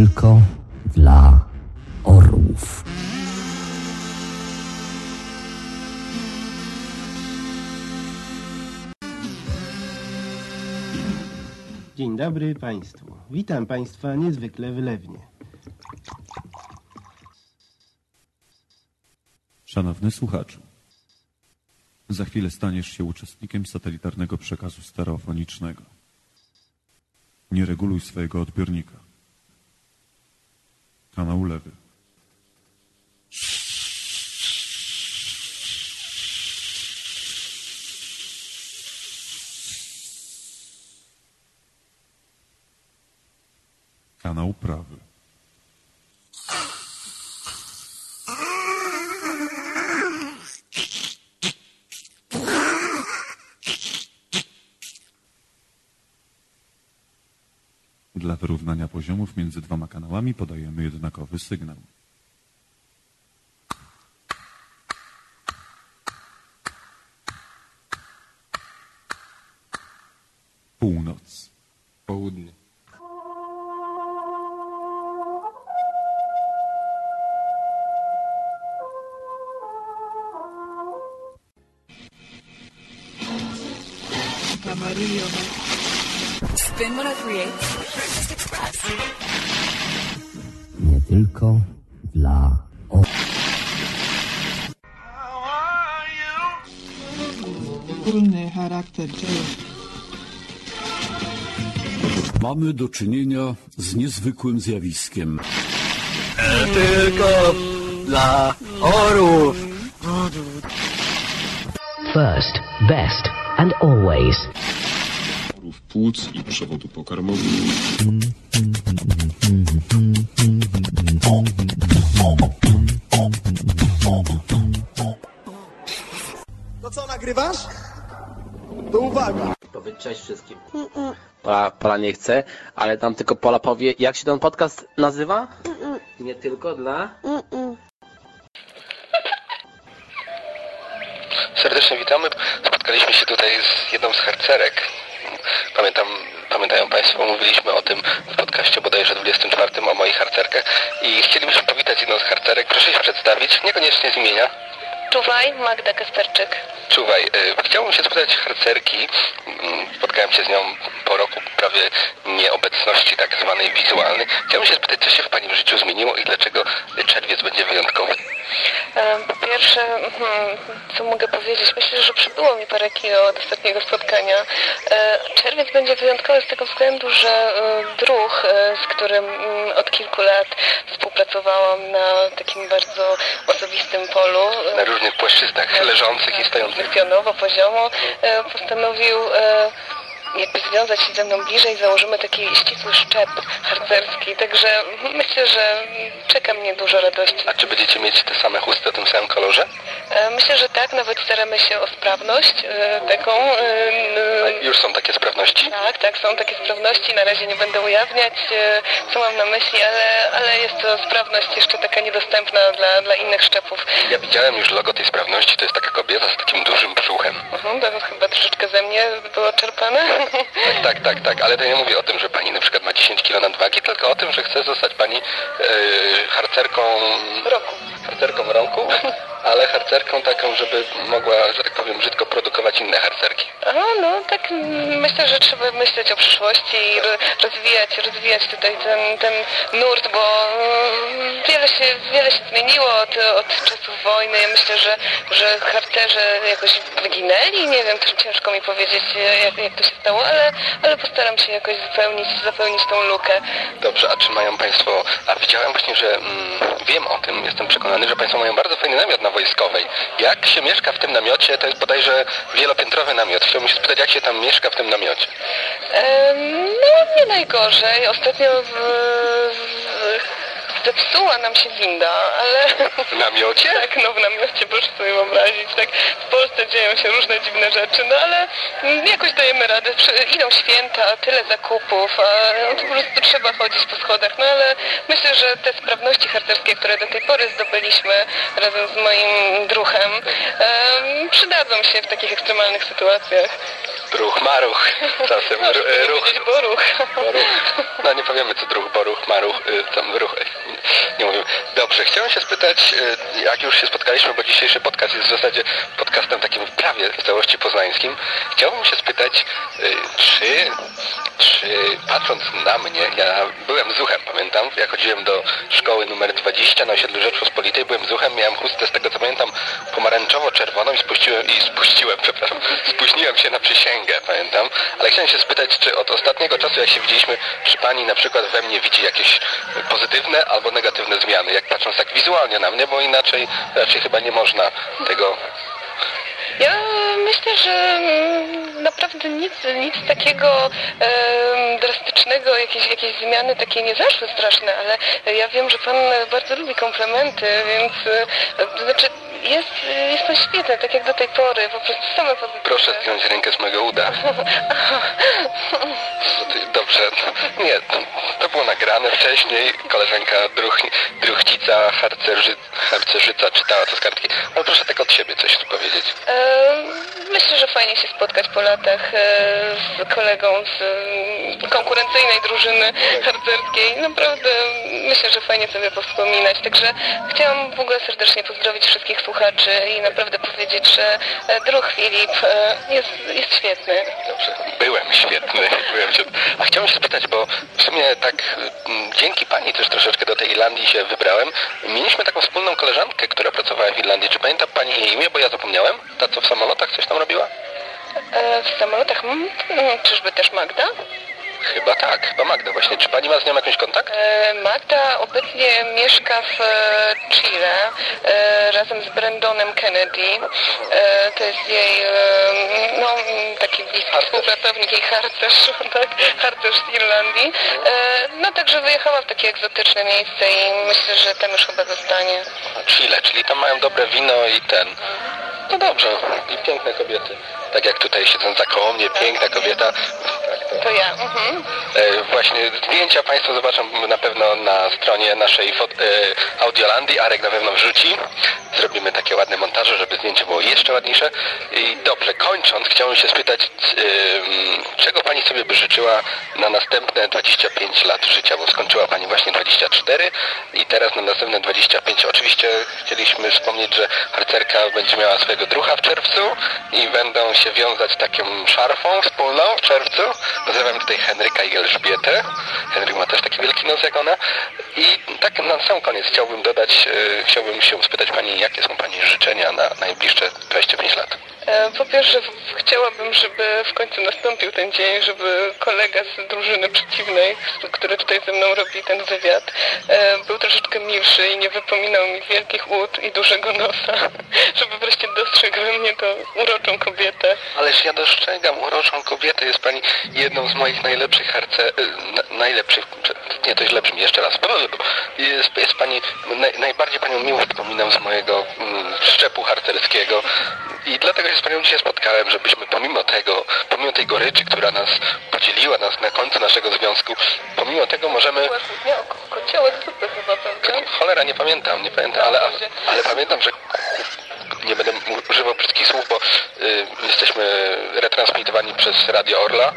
tylko dla orłów. Dzień dobry Państwu. Witam Państwa niezwykle wylewnie. Szanowny słuchaczu, za chwilę staniesz się uczestnikiem satelitarnego przekazu stereofonicznego. Nie reguluj swojego odbiornika. Kanał lewy. Kanał prawy. Dla wyrównania poziomów między dwoma kanałami podajemy jednakowy sygnał. Do czynienia z niezwykłym zjawiskiem. Tylko dla orłów. First, best and always. płuc i przewodu pokarmowego. To co, nagrywasz? To uwaga! Cześć wszystkim. Pola, Pola nie chce, ale tam tylko Pola powie, jak się ten podcast nazywa? Nie tylko dla... Serdecznie witamy. Spotkaliśmy się tutaj z jedną z harcerek. Pamiętam, pamiętają Państwo, mówiliśmy o tym w podcaście bodajże 24 o moich harcerkach i chcielibyśmy powitać jedną z harcerek. Proszę się przedstawić, niekoniecznie z imienia. Czuwaj, Magda Kasperczyk. Czuwaj, y, chciałbym się spytać harcerki. Mm, Spotkałem się z nią po roku prawie nieobecności tak zwanej wizualnej. Chciałbym się spytać, co się w Pani życiu zmieniło i dlaczego czerwiec będzie wyjątkowy. E, Po pierwsze, hmm, co mogę powiedzieć? Myślę, że przybyło mi parę kilo od ostatniego spotkania. E, Czerwiec będzie wyjątkowy z tego względu, że e, druh, e, z którym mm, od kilku lat współpracowałam na takim bardzo osobistym polu, e, Na różnych płaszczyznach leżących i stojących. pionowo, poziomo, e, postanowił e, jakby związać się ze mną bliżej, założymy taki ścisły szczep harcerski, także myślę, że czeka mnie dużo radości. A czy będziecie mieć te same chusty o tym samym kolorze? E, Myślę, że tak, nawet staramy się o sprawność e, taką. e, A już są takie sprawności? Tak, tak, są takie sprawności, na razie nie będę ujawniać, co mam na myśli, ale, ale jest to sprawność jeszcze taka niedostępna dla, dla innych szczepów. Ja widziałem już logo tej sprawności, to jest taka kobieta z takim dużym brzuchem. Mhm, to chyba troszeczkę ze mnie było czerpane. Tak, tak, tak, ale to nie mówię o tym, że pani na przykład ma 10 kg nadwagi, tylko o tym, że chce zostać pani e, harcerką... Roku. Harcerką roku, ale harcerką taką, żeby mogła, że tak powiem, brzydko produkować inne harcerki. Aha, no tak myślę, że trzeba myśleć o przyszłości i ro- rozwijać, rozwijać tutaj ten, ten nurt, bo mm, wiele się, wiele się zmieniło od, od czasów wojny. Ja myślę, że, że harcerze jakoś wyginęli, nie wiem, też ciężko mi powiedzieć jak, jak to się stało, ale, ale postaram się jakoś zapełnić, zapełnić tą lukę. Dobrze, a czy mają państwo... A widziałem właśnie, że mm, wiem o tym, jestem przekonany, że państwo mają bardzo fajny namiot na Wojskowej. Jak się mieszka w tym namiocie? To jest bodajże wielopiętrowy namiot. Chciałbym się spytać, jak się tam mieszka w tym namiocie? Em, no nie najgorzej. Ostatnio w, w, zepsuła nam się winda, ale... W namiocie? tak, no w namiocie, proszę sobie wyobrazić. Tak, w Polsce dzieją się różne dziwne rzeczy, no ale jakoś dajemy radę. Idą święta, tyle zakupów, a no, po prostu trzeba chodzić po schodach, no ale myślę, że te sprawności harcerskie, które do tej pory zdobyliśmy razem z moim druhem, em, przydadzą się w takich ekstremalnych sytuacjach. druch, maruch, czasem e, ruch. No nie powiemy co druh, boruch, maruch, y, tam ruch. Nie, mówimy. Dobrze, chciałem się spytać, y, jak już się spotkaliśmy, bo dzisiejszy podcast jest w zasadzie podcastem takim prawie w całości poznańskim. Chciałbym się spytać, y, czy, czy patrząc na mnie, ja byłem zuchem, pamiętam, jak chodziłem do szkoły numer 20 na osiedlu Rzeczpospolitej, byłem zuchem, miałem chustę z tego co pamiętam pomarańczowo-czerwoną i spuściłem, i spuściłem, przepraszam, spóźniłem się na przysięgę, pamiętam, ale chciałem się spytać, czy od ostatniego czasu, jak się widzieliśmy, czy pani na przykład we mnie widzi jakieś pozytywne albo negatywne zmiany, jak patrząc tak wizualnie na mnie, bo inaczej raczej chyba nie można tego. Ja myślę, że mm, naprawdę nic, nic takiego em, drastycznego, jakieś, jakieś zmiany takie nie zaszły straszne, ale ja wiem, że pan bardzo lubi komplementy, więc e, to znaczy jest, jest pan świetny, tak jak do tej pory, po prostu same. Proszę zdjąć rękę z mojego uda. Dobrze. Nie, to było nagrane wcześniej. Koleżanka druch, druchcica, harcerzy, harcerzyca czytała to z kartki. Ale proszę tak od siebie coś tu powiedzieć. E, Myślę, że fajnie się spotkać po latach e, z kolegą z e, konkurencyjnej drużyny harcerskiej. Naprawdę myślę, że fajnie sobie powspominać. Także chciałam w ogóle serdecznie pozdrowić wszystkich słuchaczy i naprawdę powiedzieć, że e, druh Filip e, jest, jest świetny. Dobrze. Byłem świetny. Byłem świetny. A chciałem się spytać, bo w sumie tak mm, dzięki pani też troszeczkę do tej Irlandii się wybrałem. Mieliśmy taką wspólną koleżankę, która pracowała w Irlandii. Czy pamięta pani jej imię, bo ja zapomniałem? Ta, co w samolotach coś tam robiła? E, W samolotach, mm, mm, czyżby też Magda? Chyba tak, chyba Magda właśnie. Czy pani ma z nią jakiś kontakt? E, Magda obecnie mieszka w e, Chile e, razem z Brandonem Kennedy. To jest jej no, taki bliski współpracownik, jej harcerz, tak, harcerz z Irlandii. No także wyjechała w takie egzotyczne miejsce i myślę, że tam już chyba zostanie. Chile, czyli tam mają dobre wino i ten. No dobrze, i piękne kobiety. Tak jak tutaj siedząca koło mnie, piękna kobieta. Tak, To ja. Mhm. E, właśnie zdjęcia Państwo zobaczą na pewno na stronie naszej e, Audiolandii. Arek na pewno wrzuci. Zrobimy takie ładne montaże, żeby zdjęcie było jeszcze ładniejsze. I dobrze, kończąc, chciałbym się spytać, ym, czego Pani sobie by życzyła na następne 25 lat życia, bo skończyła Pani właśnie 24 i teraz na następne 25. Oczywiście chcieliśmy wspomnieć, że harcerka będzie miała swojego drucha w czerwcu i będą się wiązać taką szarfą wspólną w czerwcu. Pozdrawiam tutaj Henryka i Elżbietę. Henryk ma też taki wielki nos jak ona. I tak na sam koniec chciałbym dodać, e, chciałbym się spytać Pani, jakie są Pani życzenia na najbliższe 25 lat? E, Po pierwsze chciałabym, żeby w końcu nastąpił ten dzień, żeby kolega z drużyny przeciwnej, który tutaj ze mną robi ten wywiad, e, był troszeczkę milszy i nie wypominał mi wielkich ud i dużego nosa, żeby wreszcie dostrzegł we mnie tą uroczą kobietę. Ależ ja dostrzegam uroczą kobietę, jest pani jedną z moich najlepszych harce... na- najlepszych... Nie, to źle brzmi, jeszcze raz. Jest, jest pani... Naj, najbardziej panią miło wspominam z mojego mm, szczepu harcerskiego i dlatego się z panią dzisiaj spotkałem, żebyśmy pomimo tego, pomimo tej goryczy, która nas podzieliła nas na końcu naszego związku, pomimo tego możemy... Kociołek zupy chyba, prawda? Cholera, nie pamiętam, nie pamiętam, ale, ale pamiętam, że nie będę używał brzydkich słów, bo y, jesteśmy retransmitowani przez Radio Orla,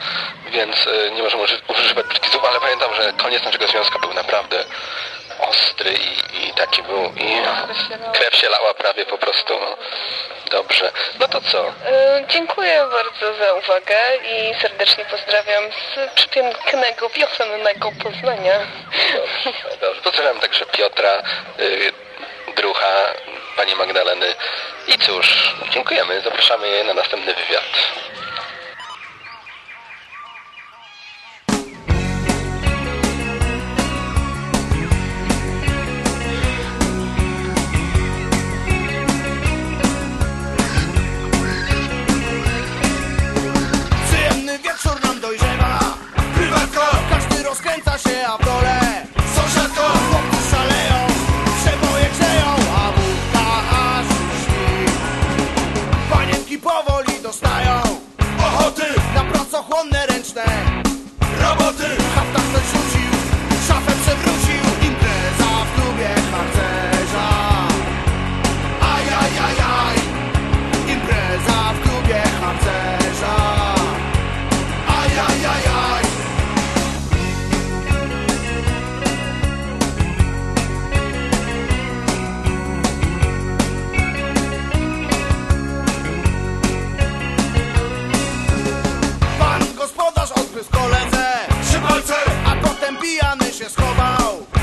więc y, nie możemy uży, używać brzydkich słów, ale pamiętam, że koniec naszego związku był naprawdę ostry i, i taki był i krew się lała prawie po prostu. No. Dobrze. No to co? E, Dziękuję bardzo za uwagę i serdecznie pozdrawiam z przepięknego, wiosennego Poznania. Dobrze, dobrze. Pozdrawiam także Piotra, y, drucha, pani Magdaleny. I cóż, dziękujemy. Zapraszamy je na następny wywiad. Przyjemny wieczór nam dojrzewa Prywatko, każdy rozkręca się, a stand. pijany się schował.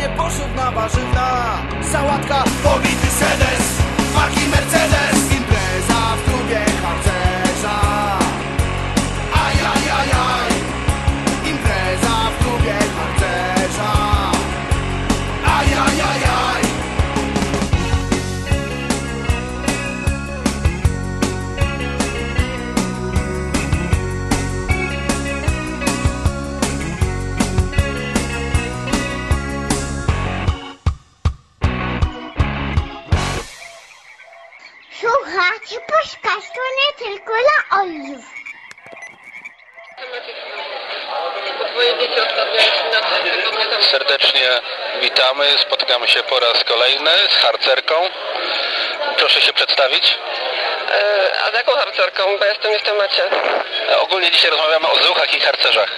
Na ścianie pożywna warzywna Sałatka, pobity sedes, maki Mercedes Serdecznie witamy, spotykamy się po raz kolejny z harcerką. Proszę się przedstawić. A z jaką harcerką? Bo jestem w temacie. E, Ogólnie dzisiaj rozmawiamy o zuchach i harcerzach.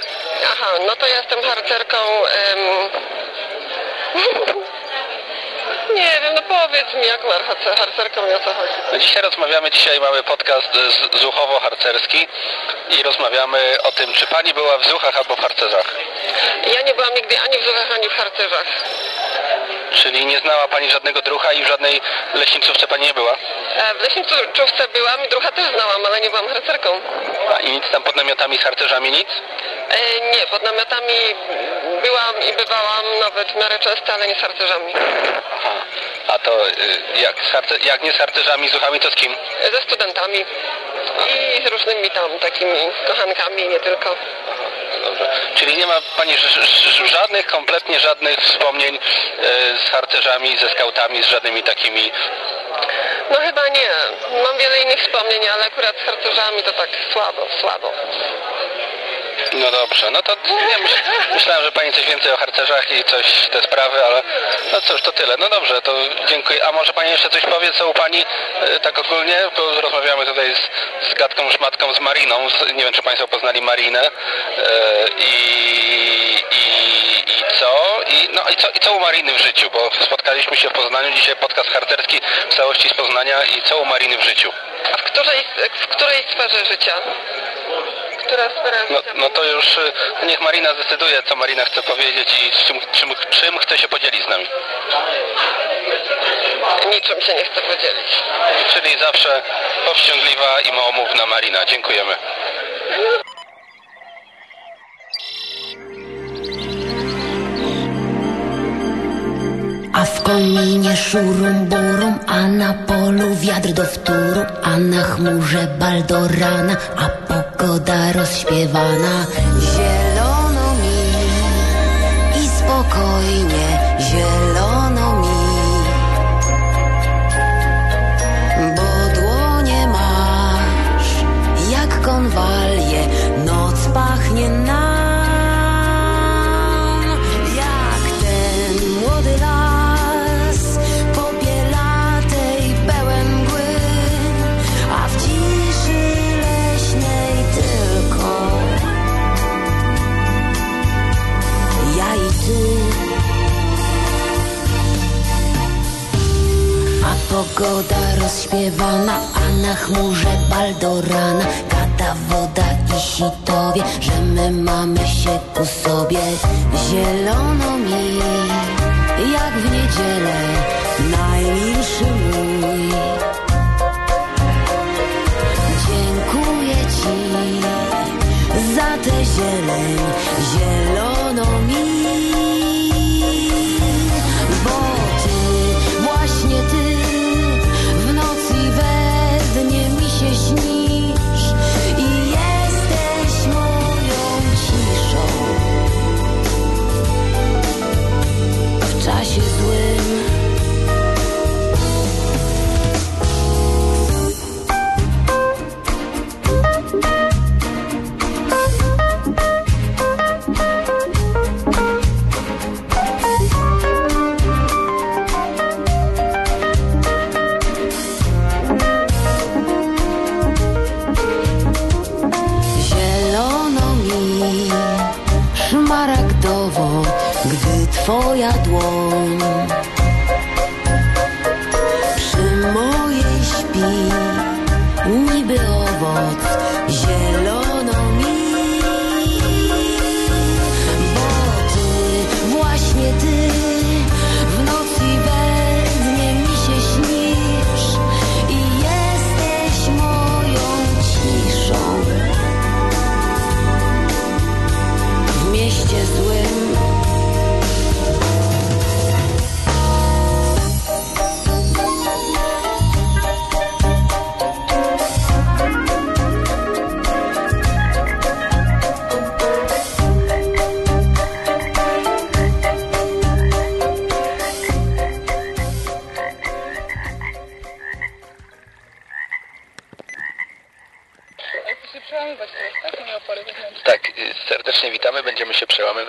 Aha, no to ja jestem harcerką... nie wiem, no powiedz mi, jaką harce- harcerką i o co chodzi. Dzisiaj rozmawiamy, dzisiaj mamy podcast z- zuchowo-harcerski i rozmawiamy o tym, czy pani była w zuchach albo w harcerzach. Ja nie byłam nigdy ani w zuchach, ani w harcerzach. Czyli nie znała pani żadnego drucha i w żadnej leśnicówce pani nie była? E, W leśniczówce byłam i drucha też znałam, ale nie byłam harcerką. A i nic tam pod namiotami z harcerzami, nic? E, nie, pod namiotami byłam i bywałam nawet w miarę często, ale nie z harcerzami. Aha. A to y, jak, z jak nie z harcerzami, zuchami, to z kim? Ze studentami i z różnymi tam takimi kochankami, nie tylko. Dobrze. Czyli nie ma Pani żadnych, kompletnie żadnych wspomnień e, z harcerzami, ze skautami, z żadnymi takimi... No chyba nie. Mam wiele innych wspomnień, ale akurat z harcerzami to tak słabo, słabo. No dobrze, no to nie, myśl, myślałem, że Pani coś więcej o harcerzach i coś te sprawy, ale no cóż, to tyle. No dobrze, to dziękuję. A może Pani jeszcze coś powie, co u Pani e, tak ogólnie? Bo rozmawiamy tutaj z, z gadką szmatką, z Mariną. Z, nie wiem, czy Państwo poznali Marinę. E, i, i, I co? I, no i co? I co u Mariny w życiu? Bo spotkaliśmy się w Poznaniu, dzisiaj podcast harcerski w całości z Poznania. I co u Mariny w życiu? A w której, w której sferze życia? Sfera No, no to już y, niech Marina zdecyduje, co Marina chce powiedzieć i z czym, czym, czym chce się podzielić z nami. Niczym się nie chcę podzielić. Czyli zawsze powściągliwa i małomówna Marina. Dziękujemy. W kominie szurum burum, a na polu wiatr do wtóru, a na chmurze baldorana, a pogoda rozśpiewana. Zielono mi i spokojnie, pogoda rozśpiewana, a na chmurze baldorana. Gada woda i sitowie, że my mamy się ku sobie. Zielono mi, jak w niedzielę, najmilszy mój. Dziękuję ci za tę zieleń, zielono mi twoja dłoń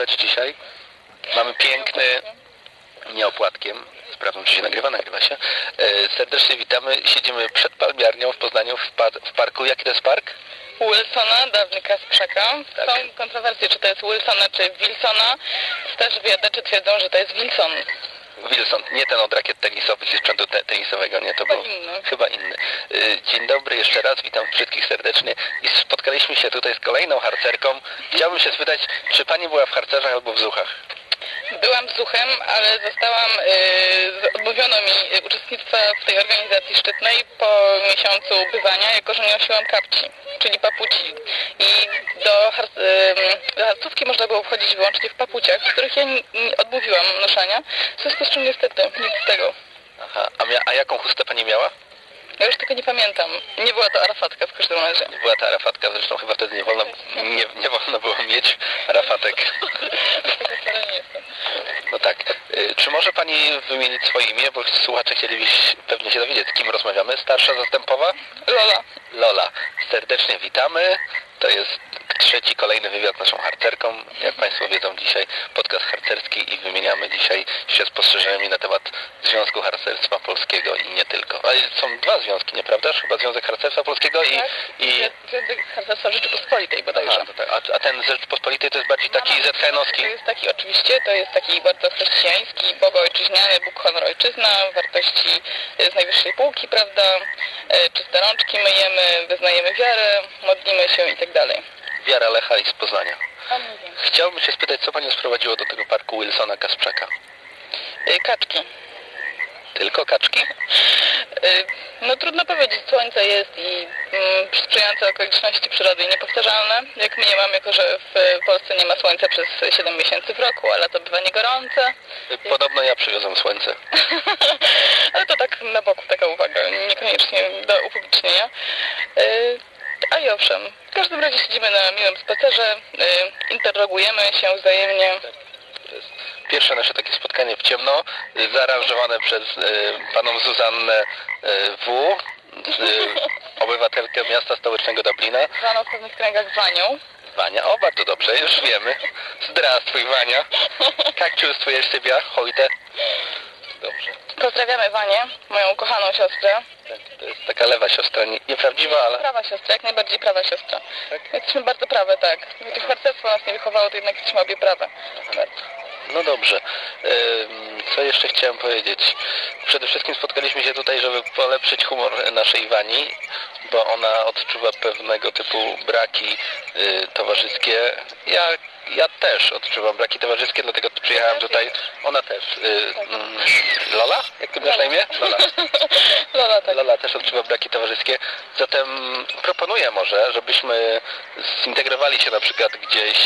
przełamywać dzisiaj. Mamy piękny, nie opłatkiem, sprawdzam czy się nagrywa, nagrywa się. E, serdecznie witamy, siedzimy przed palmiarnią w Poznaniu w, par w parku. Jaki to jest park? Wilsona, dawny Kasprzaka. Tak. Są kontrowersje, czy to jest Wilsona, czy Wilsona. Też wyjadacze twierdzą, że to jest Wilson. Wilson, nie ten od rakiet tenisowych i sprzętu te tenisowego, nie, to był chyba inny. Y, Dzień dobry jeszcze raz, witam wszystkich serdecznie i spotkaliśmy się tutaj z kolejną harcerką. Chciałbym się spytać, czy pani była w harcerzach albo w zuchach? Byłam zuchem, ale zostałam, y, odmówiono mi uczestnictwa w tej organizacji szczytnej po miesiącu bywania, jako że nie nosiłam kapci, czyli papuci. I do, har, y, do harcówki można było wchodzić wyłącznie w papuciach, których ja odmówiłam noszenia, w związku z czym niestety nic z tego. Aha, a, a jaką chustę pani miała? Ja już tego nie pamiętam. Nie była to arafatka w każdym razie. Była ta arafatka, zresztą chyba wtedy nie wolno, nie, nie wolno było mieć arafatek. Nie. No tak. Y, Czy może pani wymienić swoje imię, bo słuchacze chcieliby pewnie się dowiedzieć, z kim rozmawiamy. Starsza zastępowa? Lola. Lola. Serdecznie witamy. To jest trzeci, kolejny wywiad z naszą harcerką. Jak Państwo wiedzą, dzisiaj podcast harcerski i wymieniamy dzisiaj się spostrzeżeniami na temat Związku Harcerstwa Polskiego i nie tylko. Ale są dwa związki, nieprawdaż? Chyba Związek Harcerstwa Polskiego i... Tak? i... Związek Harcerstwa Rzeczypospolitej bodajże. Aha, tak. a, a ten z Rzeczpospolitej to jest bardziej taki ZHN-owski? To jest taki oczywiście, to jest taki bardzo chrześcijański, bogoojczyźniany, Bóg, honor, ojczyzna, wartości z najwyższej półki, prawda, e, czyste rączki myjemy, wyznajemy wiarę, modlimy się i tak dalej. Wiara Lecha i z Poznania. Chciałbym się spytać, co Panią sprowadziło do tego parku Wilsona Kasprzaka? E, Kaczki. Tylko kaczki? Y, No trudno powiedzieć, słońce jest i mm, sprzyjające okoliczności przyrody niepowtarzalne. Jak my nie mamy, jako że w Polsce nie ma słońca przez 7 miesięcy w roku, ale to bywa niegorące. Podobno ja przywiozłem słońce. Ale to tak na boku taka uwaga, niekoniecznie do upublicznienia. Y, A i owszem, w każdym razie siedzimy na miłym spacerze, y, interrogujemy się wzajemnie. Pierwsze nasze takie spotkanie w ciemno, y, zaaranżowane przez y, paną Zuzannę y, W., obywatelkę miasta stołecznego Dublina. Zwaną w pewnych kręgach Wanią. Wania, o bardzo dobrze, już wiemy. Zdrastwuj Wania. Jak czujesz siebie, heute? Dobrze. Pozdrawiamy Wanię, moją ukochaną siostrę. Tak, to jest taka lewa siostra, nie, nieprawdziwa, ale... Prawa siostra, jak najbardziej prawa siostra. Jesteśmy bardzo prawe, tak. Chociaż harcerstwo nas nie wychowało, to jednak jesteśmy obie prawe. Bardzo. No dobrze. Co jeszcze chciałem powiedzieć? Przede wszystkim spotkaliśmy się tutaj, żeby polepszyć humor naszej Wani, bo ona odczuwa pewnego typu braki y, towarzyskie. Ja, ja też odczuwam braki towarzyskie, dlatego przyjechałem tutaj. Ona też. Y, mm, Lola? Jak ty masz na imię? Lola. Lola, tak. Lola też odczuwa braki towarzyskie. Zatem proponuję może, żebyśmy zintegrowali się na przykład gdzieś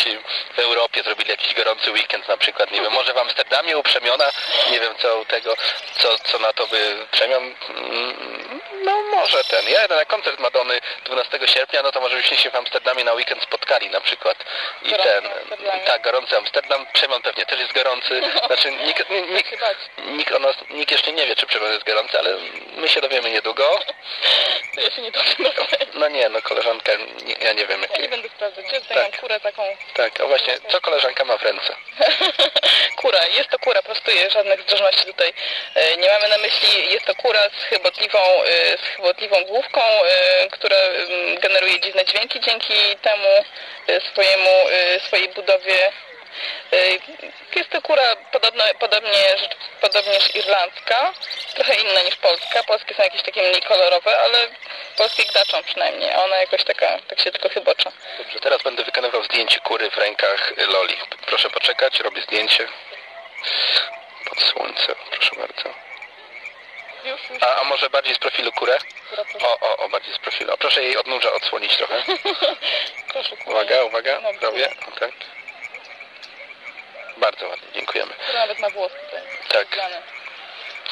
w Europie, zrobili jakiś gorący weekend na przykład, nie wiem, może w Amsterdamie u Przemiona, nie wiem co u tego, co, co na to by Przemion, mm, no może ten, ja jadę na koncert Madony 12 sierpnia, no to może byśmy się w Amsterdamie na weekend spotkali na przykład i Gorący ten, tak, gorący Amsterdam, Przemion pewnie też jest gorący, znaczy nikt, nikt, nikt, o nas, nikt jeszcze nie wie, czy Przemion jest gorący, ale my się dowiemy niedługo. To ja się nie dowiem. No nie, no koleżanka, nie, ja nie wiem Ja jakie. nie będę sprawdzać. Ja tutaj mam kurę taką. Tak, a właśnie, co koleżanka ma w ręce? kura, jest to kura, prostuję, żadnych zdrożności tutaj e, nie mamy na myśli. Jest to kura z chybotliwą, e, z chybotliwą główką, e, która mm, generuje dziwne dźwięki dzięki temu swojemu, swojej budowie. E, Jest to kura podobno, podobnie, podobnież irlandzka, trochę inna niż polska. Polskie są jakieś takie mniej kolorowe, ale polskie gdaczą przynajmniej, a ona jakoś taka, tak się tylko chybocza. Dobrze, teraz będę wykonywał zdjęcie kury w rękach Loli. Proszę poczekać, robię zdjęcie. Pod słońce, proszę bardzo. A, a może bardziej z profilu kurę? O, o, o, bardziej z profilu. A proszę jej od nóża odsłonić trochę. Uwaga, uwaga, robię. Tak. Bardzo ładnie, dziękujemy. Nawet ma włos tutaj. Tak.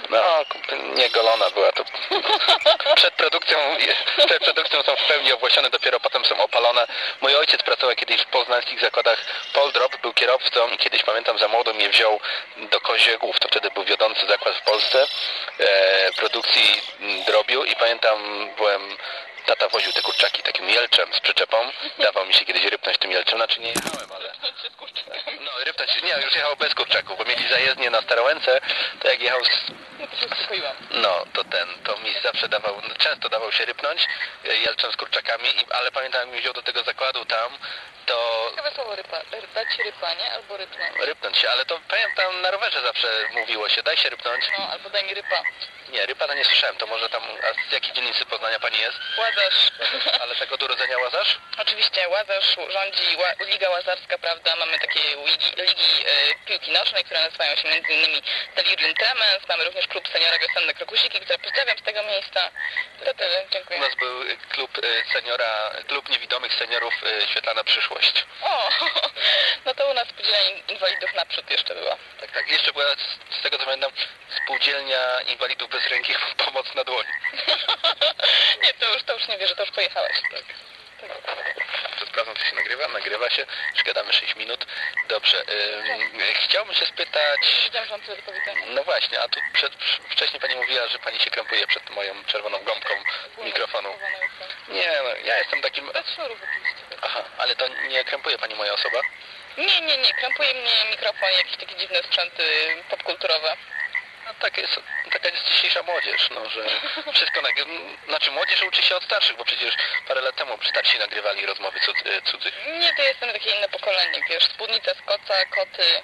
No, nie golona była to. Przed produkcją, przed produkcją są w pełni owłosione, dopiero potem są opalone. Mój ojciec pracował kiedyś w poznańskich zakładach Poldrop, był kierowcą i kiedyś pamiętam za młodo mnie wziął do Koziegłów, to wtedy był wiodący zakład w Polsce e, produkcji drobiu i pamiętam byłem tata woził te kurczaki takim jelczem z przyczepą. Dawał mi się kiedyś rypnąć tym jelczem, znaczy nie jechałem, ale... No, rypnąć, nie, już jechał bez kurczaków, bo mieli zajezdnię na Starołęce, to jak jechał z... No, to ten, to mi zawsze dawał, często dawał się rypnąć e, jelczem z kurczakami, ale pamiętam, jak mi wziął do tego zakładu tam, to Ciekawe słowo rypa. Dać rypa, nie? Albo rypnąć. rypnąć się, ale to pamiętam, na rowerze zawsze mówiło się, daj się rypnąć. No, albo daj mi rypa. Nie, rypa to nie słyszałem, to może tam, a z jakiej dzielnicy Poznania pani jest? Łazarz. Ale tak od urodzenia Łazarz? Oczywiście Łazarz rządzi ła, Liga Łazarska, prawda? Mamy takie ligi, ligi e, piłki nożnej, które nazywają się innymi Delirium Tremens. Mamy również klub seniora Wiosenne Krokusiki, które pozdrawiam z tego miejsca. To tyle, U dziękuję. nas był y, klub y, seniora, klub niewidomych seniorów y, Świetlana Przyszłość. O, no to u nas podzielenie inwalidów naprzód jeszcze była. Tak, tak. Jeszcze była, z, z tego co pamiętam, spółdzielnia inwalidów bez ręki pomoc na dłoni. Nie, to już, to już nie wierzę, to już pojechałeś. Tak. Sprawdzam, czy się nagrywa. Nagrywa się. Już gadamy 6 minut. Dobrze. Ym, chciałbym się spytać... Widziałam, że. No właśnie, a tu przed, wcześniej pani mówiła, że pani się krępuje przed moją czerwoną gąbką mikrofonu. Nie, no, ja jestem takim... Aha, ale to nie krępuje pani moja osoba? Nie, nie, nie, krępuje mnie mikrofon jakieś takie dziwne sprzęty popkulturowe. No tak jest, taka jest dzisiejsza młodzież, no, że wszystko nagry... Znaczy młodzież uczy się od starszych, bo przecież parę lat temu starsi nagrywali rozmowy cud, y, cudzych. Nie, to jestem takie inne pokolenie, wiesz, spódnica z koca, koty.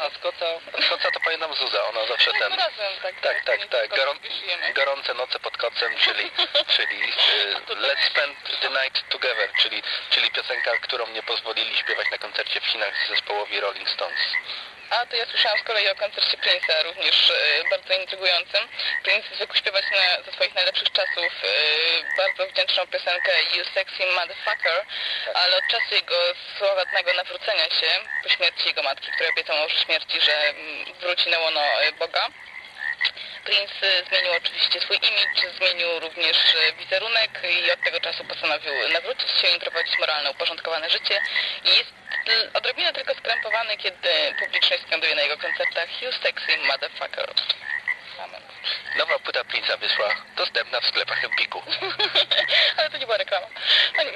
A, a z koca, z koca to pamiętam Zuza, ona zawsze ten... razem, tak, Tak, tak, tak. Gorą, gorące noce pod kocem, czyli, czyli y, Let's Spend the Night Together, czyli, czyli piosenka, którą nie pozwolili śpiewać na koncercie w Chinach zespołowi Rolling Stones. A to ja słyszałam z kolei o koncercie Prince'a, również e, bardzo intrygującym. Prince zwykł śpiewać na, ze swoich najlepszych czasów e, bardzo wdzięczną piosenkę You Sexy Motherfucker, ale od czasu jego sławetnego nawrócenia się, po śmierci jego matki, która obiecał mu przy śmierci, że mm, wróci na łono e, Boga, Prince zmienił oczywiście swój imidż, zmienił również e, wizerunek i od tego czasu postanowił nawrócić się i prowadzić moralne, uporządkowane życie. I jest odrobinę tylko skrępowany, kiedy publiczność skanduje na jego koncertach You Sexy Motherfucker. Amen. Nowa płyta Prince'a wyszła, dostępna w sklepach Empiku. Ale to nie była reklama.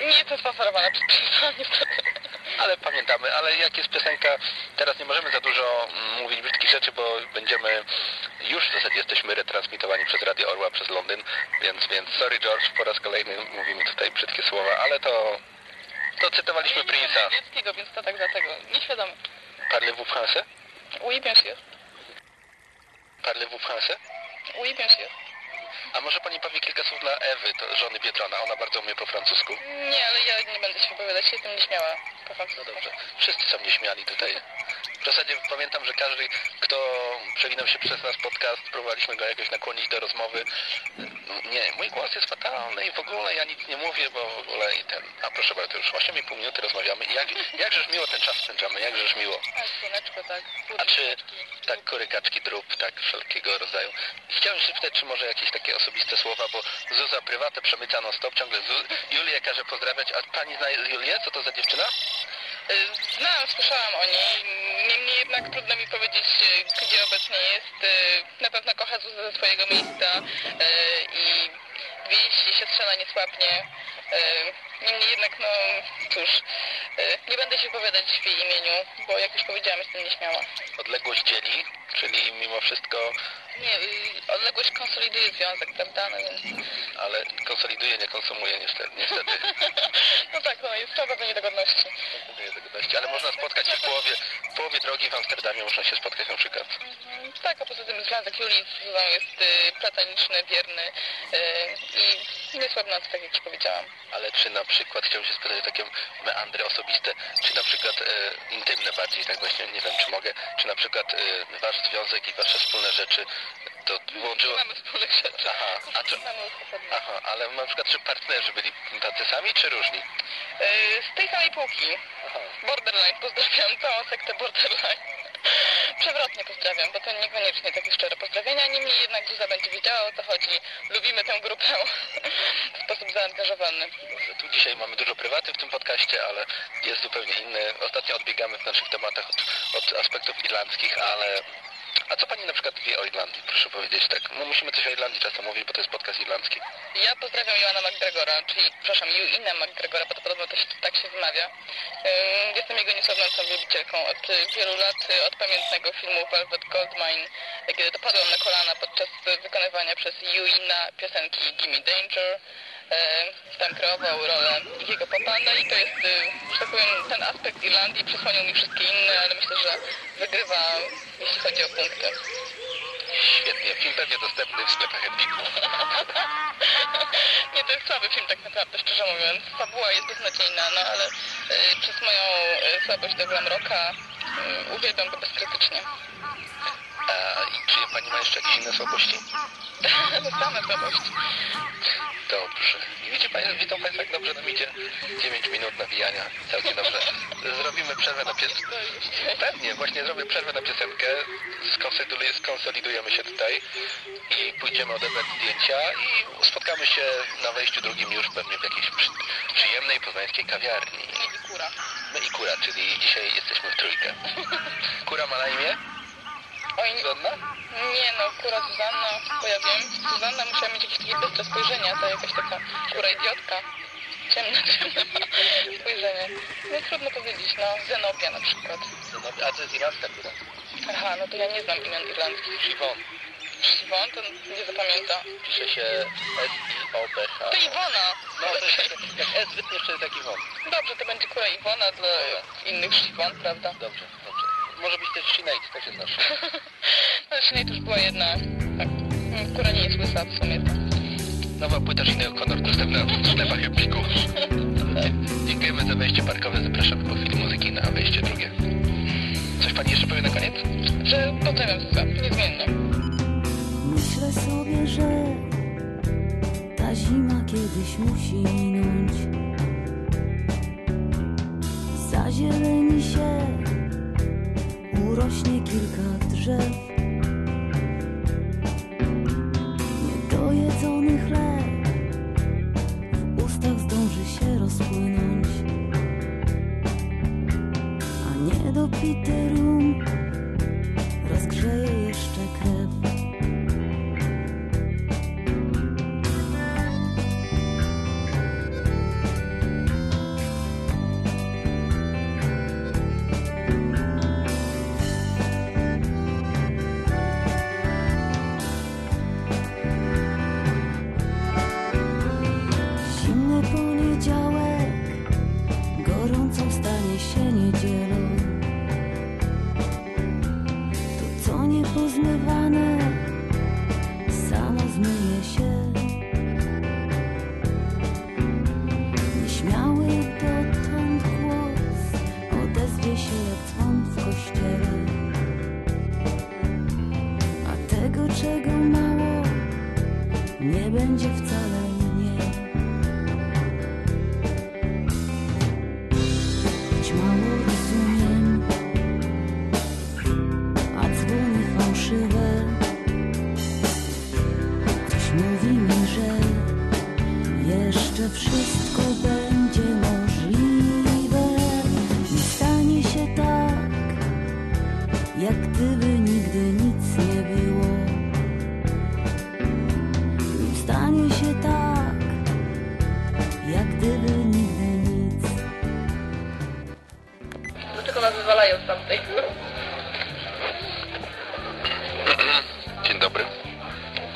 Nie jestem sponsorowana przez Prince'a, niestety. Ale pamiętamy, ale jak jest piosenka, teraz nie możemy za dużo mm, mówić brzydkich rzeczy, bo będziemy, już w zasadzie jesteśmy retransmitowani przez Radio Orła, przez Londyn, więc, więc sorry George, po raz kolejny mówimy tutaj brzydkie słowa, ale to, to cytowaliśmy Prince'a. Niemieckiego, więc to tak dlatego. Nieświadomy. Parlez-vous français? Oui, bien sûr. Parlez-vous français? Oui, bien sûr. A może pani powie kilka słów dla Ewy, to żony Pietrona, ona bardzo umie po francusku. Nie, ale ja nie będę się wypowiadać, jestem nieśmiała. Po francusku. No dobrze. Wszyscy są nieśmiali tutaj. W zasadzie pamiętam, że każdy, kto przewinął się przez nasz podcast, próbowaliśmy go jakoś nakłonić do rozmowy. Nie, mój głos jest fatalny i w ogóle ja nic nie mówię, bo w ogóle i ten... A proszę bardzo, już 8,5 minuty rozmawiamy. Jak, jakżeż miło ten czas spędzamy, jakżeż miło. Tak, słoneczko, tak. A czy tak korykaczki drób, tak wszelkiego rodzaju. Chciałem się spytać, czy może jakieś takie osobiste słowa, bo Zuza prywatę przemyca non stop, ciągle Zu... Julię każe pozdrawiać. A pani zna Julię? Co to za dziewczyna? Y, Znam, słyszałam o niej. Niemniej jednak trudno mi powiedzieć, y, gdzie obecnie jest. Y, Na pewno kocha Zuzę ze swojego miejsca y, i wie, jeśli się strzela niesłabnie. Y, Niemniej jednak, no cóż, y, nie będę się wypowiadać w jej imieniu, bo jak już powiedziałam, jestem nieśmiała. Odległość dzieli, czyli mimo wszystko, Nie, y, odległość konsoliduje związek, prawda? No więc... ale konsoliduje, nie konsumuje niestety. niestety. No tak, no jest to bardzo niedogodności. Niedogodności. Ale można spotkać się w połowie, w połowie drogi w Amsterdamie, można się spotkać na przykład. Mhm, Tak, a poza tym związek Julii z Zuzą jest y, platoniczny, wierny y, i niesłabnący, tak jak już powiedziałam. Ale czy na przykład, chciałbym się spytać o takie meandry osobiste, czy na przykład e, intymne bardziej, tak właśnie, nie wiem czy mogę, czy na przykład e, wasz związek i wasze wspólne rzeczy to wyłączyło... Mamy wspólnych rzeczy. Aha, a czy... Aha, ale na przykład czy partnerzy byli tacy sami, czy różni? Y, Z tej samej półki. Borderline, pozdrawiam całą sektę Borderline. Przewrotnie pozdrawiam, bo to niekoniecznie takie szczere pozdrowienia, niemniej jednak Zuza będzie wiedziała o co chodzi. Lubimy tę grupę w sposób zaangażowany. Tu dzisiaj mamy dużo prywaty w tym podcaście, ale jest zupełnie inny. Ostatnio odbiegamy w naszych tematach od, od aspektów irlandzkich, ale A co pani na przykład wie o Irlandii? Proszę powiedzieć tak. No, musimy coś o Irlandii czasem mówić, bo to jest podcast irlandzki. Ja pozdrawiam Joana McGregora, czyli, przepraszam, Juina McGregora, bo to podobno się, tak się wymawia. Ym, Jestem jego niesławną wielbicielką od wielu lat, y, od pamiętnego filmu Velvet Goldmine, kiedy dopadłam na kolana podczas wykonywania przez Juina piosenki Gimme Danger. Y, Tam kreował rolę jego Popa, no i to jest, y, że tak powiem, ten aspekt Irlandii przysłonił mi wszystkie inne, ale myślę, że wygrywa, jeśli chodzi o punkty. Świetnie. Film pewnie dostępny w sklepach Epiku. Nie, to jest słaby film tak naprawdę, szczerze mówiąc. Fabuła jest beznadziejna, no ale y, przez moją y, słabość do glam rocka y, uwielbiam go bezkrytycznie. A i czy pani ma jeszcze jakieś inne słabości? Same słabości. Dobrze. I widzicie Państwo, widzą Państwo, jak dobrze nam idzie 9 minut nawijania. Całkiem dobrze. Zrobimy przerwę na piosenkę. Pewnie, właśnie zrobię przerwę na piosenkę. Skonsolidujemy, się tutaj i pójdziemy odebrać zdjęcia i spotkamy się na wejściu drugim już pewnie w jakiejś przy, przyjemnej poznańskiej kawiarni. I kura. My i Kura, czyli dzisiaj jesteśmy w trójkę. Kura ma na imię? Oj, Zuzanna? nie no, kura Zuzanna, bo ja wiem, Zuzanna musiała mieć jakieś takie bystre spojrzenie, a to jakaś taka kura idiotka. Ciemne, ciemne spojrzenie. No trudno powiedzieć, no, Zenobia na przykład. Zenobia, a to jest irlandzka kura. Aha, no to ja nie znam imion irlandzkich. Siwon. Siwon, to nie zapamiętam. Pisze się S-I-O-B-H. To Iwona! No to jest jak S wytniesz, to jest jak Iwon. Dobrze, to będzie kura Iwona dla innych Siwon, prawda? Dobrze. Może być też Sinead, tak się znasz. No Sinead już była jedna, tak, mm, która nie jest łysa w sumie. To. Nowa płyta Sinead O'Connor dostępna w sklepach Epiku. Dziękujemy za wejście parkowe. Zapraszamy po chwili muzyki na wejście drugie. Coś pani jeszcze powie na koniec? Że pozdrawiam Zuzę, niezmiennie. Myślę sobie, że ta zima kiedyś musi minąć. Zazieleni się, urośnie kilka drzew. Niedojedzony chleb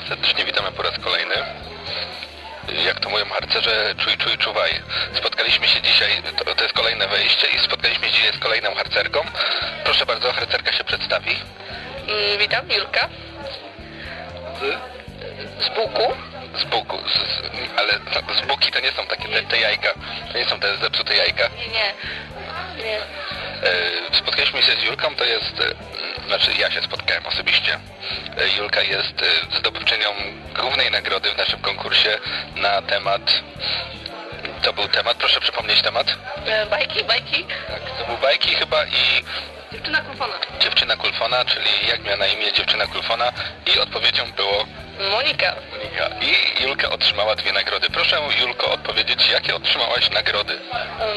Serdecznie witamy po raz kolejny. Jak to mówią harcerze, czuj, czuj, czuwaj. Spotkaliśmy się dzisiaj, to, to jest kolejne wejście i spotkaliśmy się dzisiaj z kolejną harcerką. Proszę bardzo, harcerka się przedstawi. Mm, witam, Julka. Z? Z Buku. Z buku, z, z, ale no, z buki to nie są takie te, te jajka, to nie są te zepsute jajka. Nie, nie. Nie. E, spotkaliśmy się z Julką, to jest, e, znaczy ja się spotkałem osobiście. E, Julka jest zdobywczynią głównej nagrody w naszym konkursie na temat, to był temat, proszę przypomnieć temat. Bajki, bajki. Tak, to był bajki chyba i Dziewczyna kulfona. dziewczyna Kulfona, czyli jak miała na imię dziewczyna Kulfona i odpowiedzią było Monika. Monika. I Julka otrzymała dwie nagrody. Proszę Julko odpowiedzieć, jakie otrzymałaś nagrody?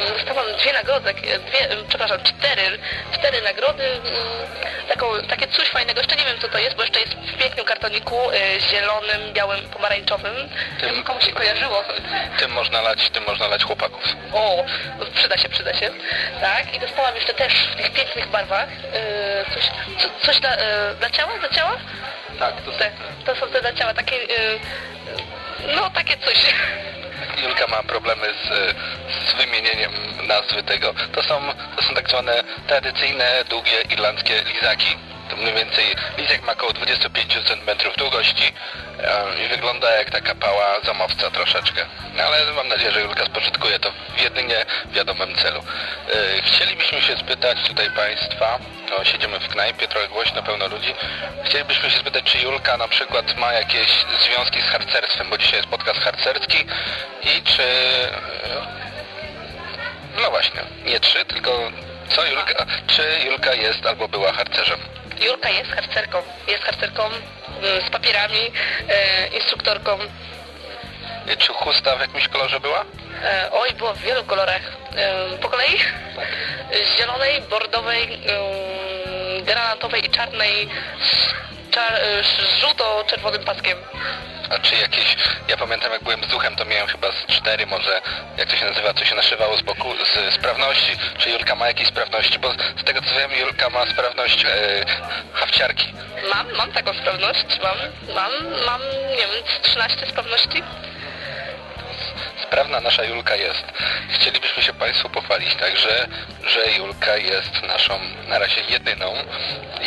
Dostałam dwie nagrody, dwie, przepraszam, cztery, cztery nagrody. Taką, takie coś fajnego, jeszcze nie wiem co to jest, bo jeszcze jest w pięknym kartoniku, y, zielonym, białym, pomarańczowym. Tym komu się kojarzyło. Tym można lać, tym można lać chłopaków. O, przyda się, przyda się. Tak, i dostałam jeszcze też w tych pięknych barwach y, coś, co, coś dla, y, dla ciała, dla ciała? Tak, to Te, to są te dla ciała, takie, y, y, no takie coś. Julka ma problemy z, z wymienieniem nazwy tego. To są, to są tak zwane tradycyjne, długie irlandzkie lizaki. To mniej więcej lizak ma około 25 cm długości e, i wygląda jak taka pała zamowca troszeczkę. Ale mam nadzieję, że Julka spożytkuje to w jedynie wiadomym celu. E, chcielibyśmy się spytać tutaj Państwa, no, siedzimy w knajpie, trochę głośno, pełno ludzi. Chcielibyśmy się spytać, czy Julka na przykład ma jakieś związki z harcerstwem, bo dzisiaj jest podcast harcerski i czy... No właśnie, nie czy, tylko co Julka, czy Julka jest albo była harcerzem? Julka jest harcerką. Jest harcerką mm, z papierami, e, instruktorką. I Czy chusta w jakimś kolorze była? E, oj, było w wielu kolorach. E, po kolei? Zielonej, bordowej, granatowej i czarnej z, czar, e, z żółto-czerwonym paskiem. A czy jakieś, ja pamiętam jak byłem z duchem, to miałem chyba z cztery może, jak to się nazywa, co się naszywało z boku, z sprawności. Czy Julka ma jakieś sprawności? Bo z tego co wiem, Julka ma sprawność e, hawciarki. Mam, mam taką sprawność. Mam, mam, mam, nie wiem, z 13 sprawności. Sprawna nasza Julka jest. Chcielibyśmy się Państwu pochwalić także, że Julka jest naszą na razie jedyną,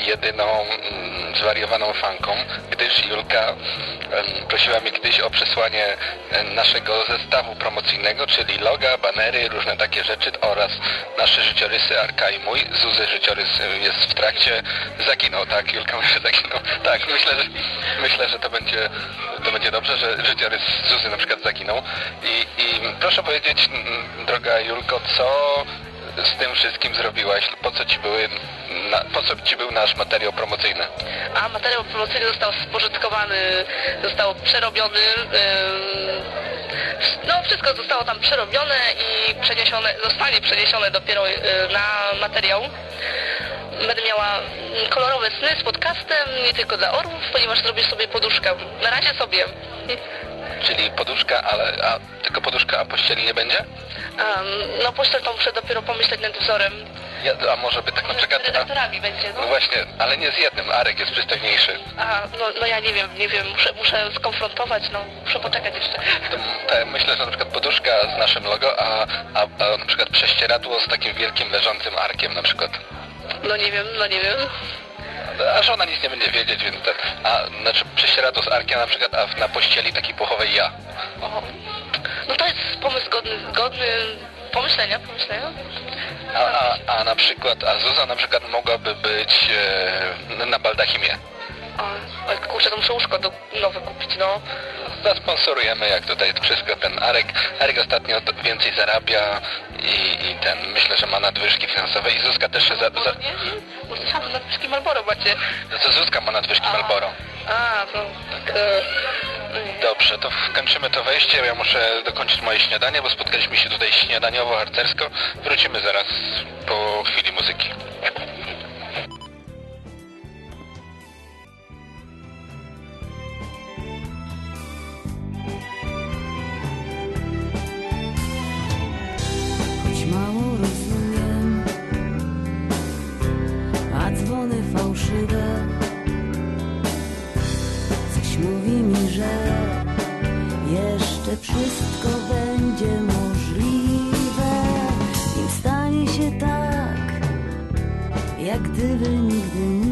jedyną mm, zwariowaną fanką, gdyż Julka em, prosiła mnie kiedyś o przesłanie naszego zestawu promocyjnego, czyli loga, banery, różne takie rzeczy oraz nasze życiorysy, Arka i mój. Zuzy życiorys jest w trakcie. Zaginął, tak? Julka mówi, że zaginął. Tak, myślę, że, myślę, że to będzie, to będzie dobrze, że życiorys Zuzy na przykład zaginął. I, i proszę powiedzieć, droga Julko, co z tym wszystkim zrobiłaś? Po co ci były, na, po co ci był nasz materiał promocyjny? A materiał promocyjny został spożytkowany, został przerobiony. ym, No, wszystko zostało tam przerobione i przeniesione, zostanie przeniesione dopiero y, na materiał. Będę miała kolorowe sny z podcastem, nie tylko dla orłów, ponieważ zrobię sobie poduszkę. Na razie sobie. Czyli poduszka, ale a, tylko poduszka, a pościeli nie będzie? Em, no, poślę to muszę dopiero pomyśleć nad wzorem. Ja, a może by tak na przykład... Z redaktorami będzie, No no. właśnie, ale nie z jednym, Arek jest przystojniejszy. A, no, no ja nie wiem, nie wiem, muszę, muszę skonfrontować, no, muszę poczekać jeszcze. To, to myślę, że na przykład poduszka z naszym logo, a, a, a na przykład prześcieradło z takim wielkim leżącym arkiem na przykład. No nie wiem, no nie wiem. A żona nic nie będzie wiedzieć, więc ten, a znaczy prześcieradło z arkiem na przykład, a na pościeli taki pochowej ja. O. No to jest pomysł godny, godny pomyślenia, pomyślenia. A, a, a na przykład, a Zuza na przykład mogłaby być e, na baldachimie. Oj, kurczę, to muszę łóżko do, nowe kupić, no. Zasponsorujemy jak tutaj wszystko ten Arek. Arek ostatnio więcej zarabia i, i ten, myślę, że ma nadwyżki finansowe i Zuzka też się za, za, Bo sam na wszystkim Marlboro macie. za Zuzka ma nadwyżki Malboro. A, no, tak, Dobrze, to kończymy to wejście. Ja muszę dokończyć moje śniadanie, bo spotkaliśmy się tutaj śniadaniowo-harcersko. Wrócimy zaraz po chwili muzyki. Dzwony fałszywe. Coś mówi mi, że jeszcze wszystko będzie możliwe i stanie się tak, jak gdyby nigdy nie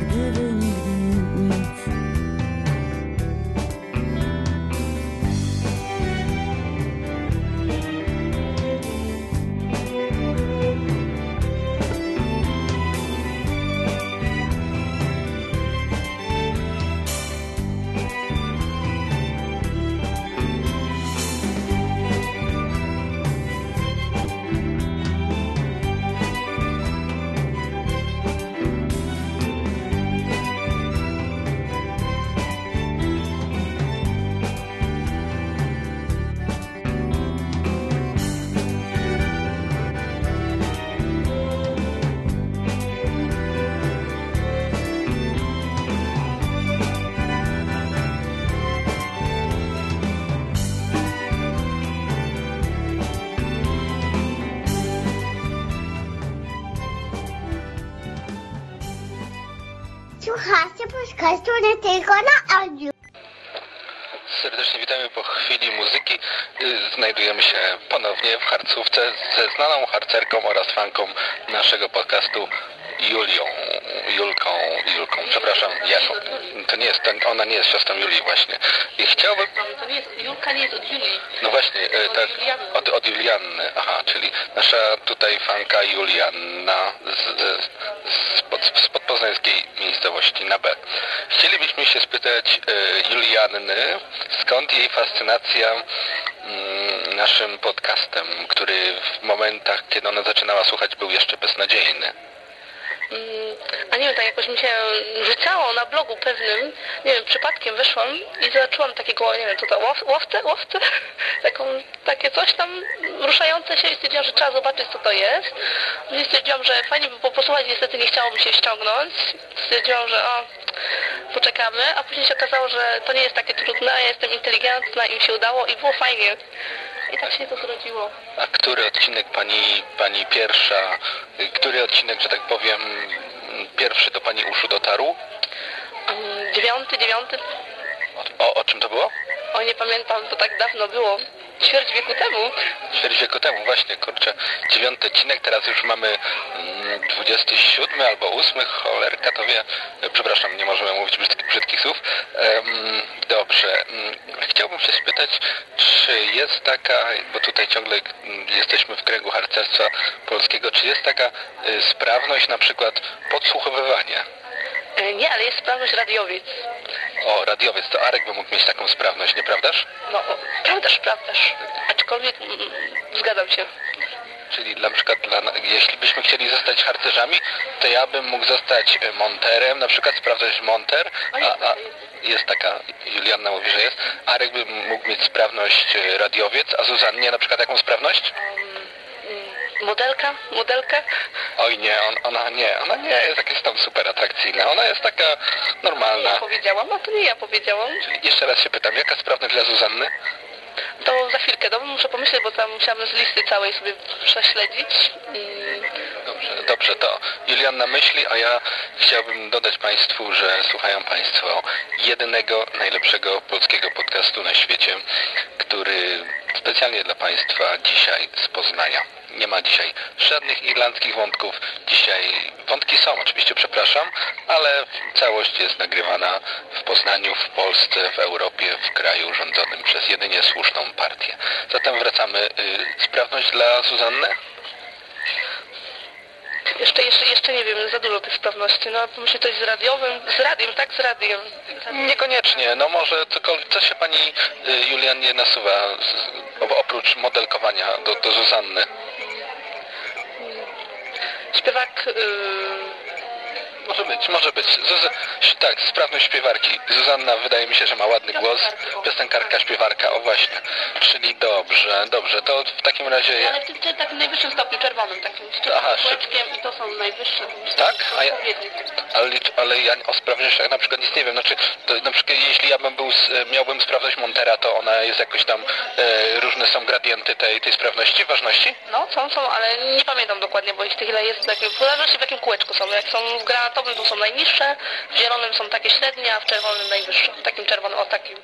jak gdyby Nie tylko na audio. Serdecznie witamy po chwili muzyki. Znajdujemy się ponownie w harcówce ze znaną harcerką oraz fanką naszego podcastu Julią. Julką, Julką, przepraszam, Jaką. To nie jest, to ona nie jest siostrą Julii właśnie. I chciałbym, To nie jest, Julka nie jest od Julii. no właśnie, y, tak, od, od Julianny, aha, czyli nasza tutaj fanka Julianna z, z, spod, z podpoznańskiej miejscowości na B. Chcielibyśmy się spytać y, Julianny, skąd jej fascynacja mm, naszym podcastem, który w momentach, kiedy ona zaczynała słuchać, był jeszcze beznadziejny. Mm, A nie wiem, tak jakoś mi się rzucało na blogu pewnym, nie wiem, przypadkiem wyszłam i zobaczyłam takiego, nie wiem, co to, łow, łowcę, łowcę, taką, takie coś tam ruszające się i stwierdziłam, że trzeba zobaczyć, co to jest. I stwierdziłam, że fajnie by posłuchać, niestety nie chciało mi się ściągnąć. Stwierdziłam, że o, poczekamy, a później się okazało, że to nie jest takie trudne, a ja jestem inteligentna i mi się udało i było fajnie. I tak się to zrodziło. A który odcinek pani, pani pierwsza, który odcinek, że tak powiem, pierwszy do pani uszu dotarł? Mm, Dziewiąty, dziewiąty, O, o czym to było? o nie pamiętam, to tak dawno było. Ćwierć wieku temu. Ćwierć wieku temu, właśnie, kurczę, dziewiąty odcinek, teraz już mamy mm, 27 albo 8, cholerka to wie, e, przepraszam, nie możemy mówić brzydkich, brzydkich słów. Em, dobrze, mm, chciałbym się spytać, czy jest taka, bo tutaj ciągle mm, jesteśmy w kręgu harcerstwa polskiego, czy jest taka y, sprawność na przykład podsłuchowywania? E, Nie, ale jest sprawność radiowiec. O, radiowiec, to Arek by mógł mieć taką sprawność, nieprawdaż? No, prawdaż, prawdaż. Aczkolwiek mm, mm, zgadzam się. Czyli na przykład, dla, jeśli byśmy chcieli zostać harcerzami, to ja bym mógł zostać e, monterem, na przykład sprawdzać monter, a, a jest taka, Julianna mówi, że jest, Arek by mógł mieć sprawność e, radiowiec, a Zuzannie na przykład jaką sprawność? Modelka? Modelka? Oj nie, on, ona nie, ona nie jest jakaś tam super atrakcyjna, ona jest taka Ja normalna. powiedziałam, a to nie ja powiedziałam. Jeszcze raz się pytam, jaka sprawność dla Zuzanny? To za chwilkę, dobrze, muszę pomyśleć, bo tam musiałabym z listy całej sobie prześledzić. Mm, Dobrze, dobrze, to Julianna myśli, a ja chciałbym dodać Państwu, że słuchają Państwo jedynego, najlepszego polskiego podcastu na świecie, który specjalnie dla Państwa dzisiaj z Poznania. Nie ma dzisiaj żadnych irlandzkich wątków. Dzisiaj wątki są, oczywiście przepraszam, ale całość jest nagrywana w Poznaniu, w Polsce, w Europie, w kraju rządzonym przez jedynie słuszną partię. Zatem wracamy. Y, sprawność dla Zuzanny? Jeszcze, jeszcze, jeszcze nie wiem, za dużo tych sprawności. No, pomyślę coś z radiowym, z radiem, tak, z radiem. Niekoniecznie. No może cokolwiek, co się pani y, Julianie nasuwa z, o- oprócz modelkowania do, do Zuzanny? Śpiewak... Yy... Może być, może być. Zuz tak, sprawność śpiewarki. Zuzanna wydaje mi się, że ma ładny głos. Piosenkarka, śpiewarka, o właśnie. Czyli dobrze, dobrze. To w takim razie... Ale w tym, tym takim najwyższym stopniu, czerwonym, takim Aha, z kółeczkiem i to są najwyższe. Tak? A ja, ale, ale ja o sprawnościach na przykład nic nie wiem. Znaczy, to, na przykład jeśli ja bym był, miałbym sprawność Montera, to ona jest jakoś tam, e, różne są gradienty tej, tej sprawności, ważności? No, są, są, ale nie pamiętam dokładnie, bo ich tych ile jest, takie, w zależności w jakim kółeczku są. Jak są w granatowym, to są najniższe, w zielonym są takie średnie, a w czerwonym najwyższe. W takim czerwonym, o takim.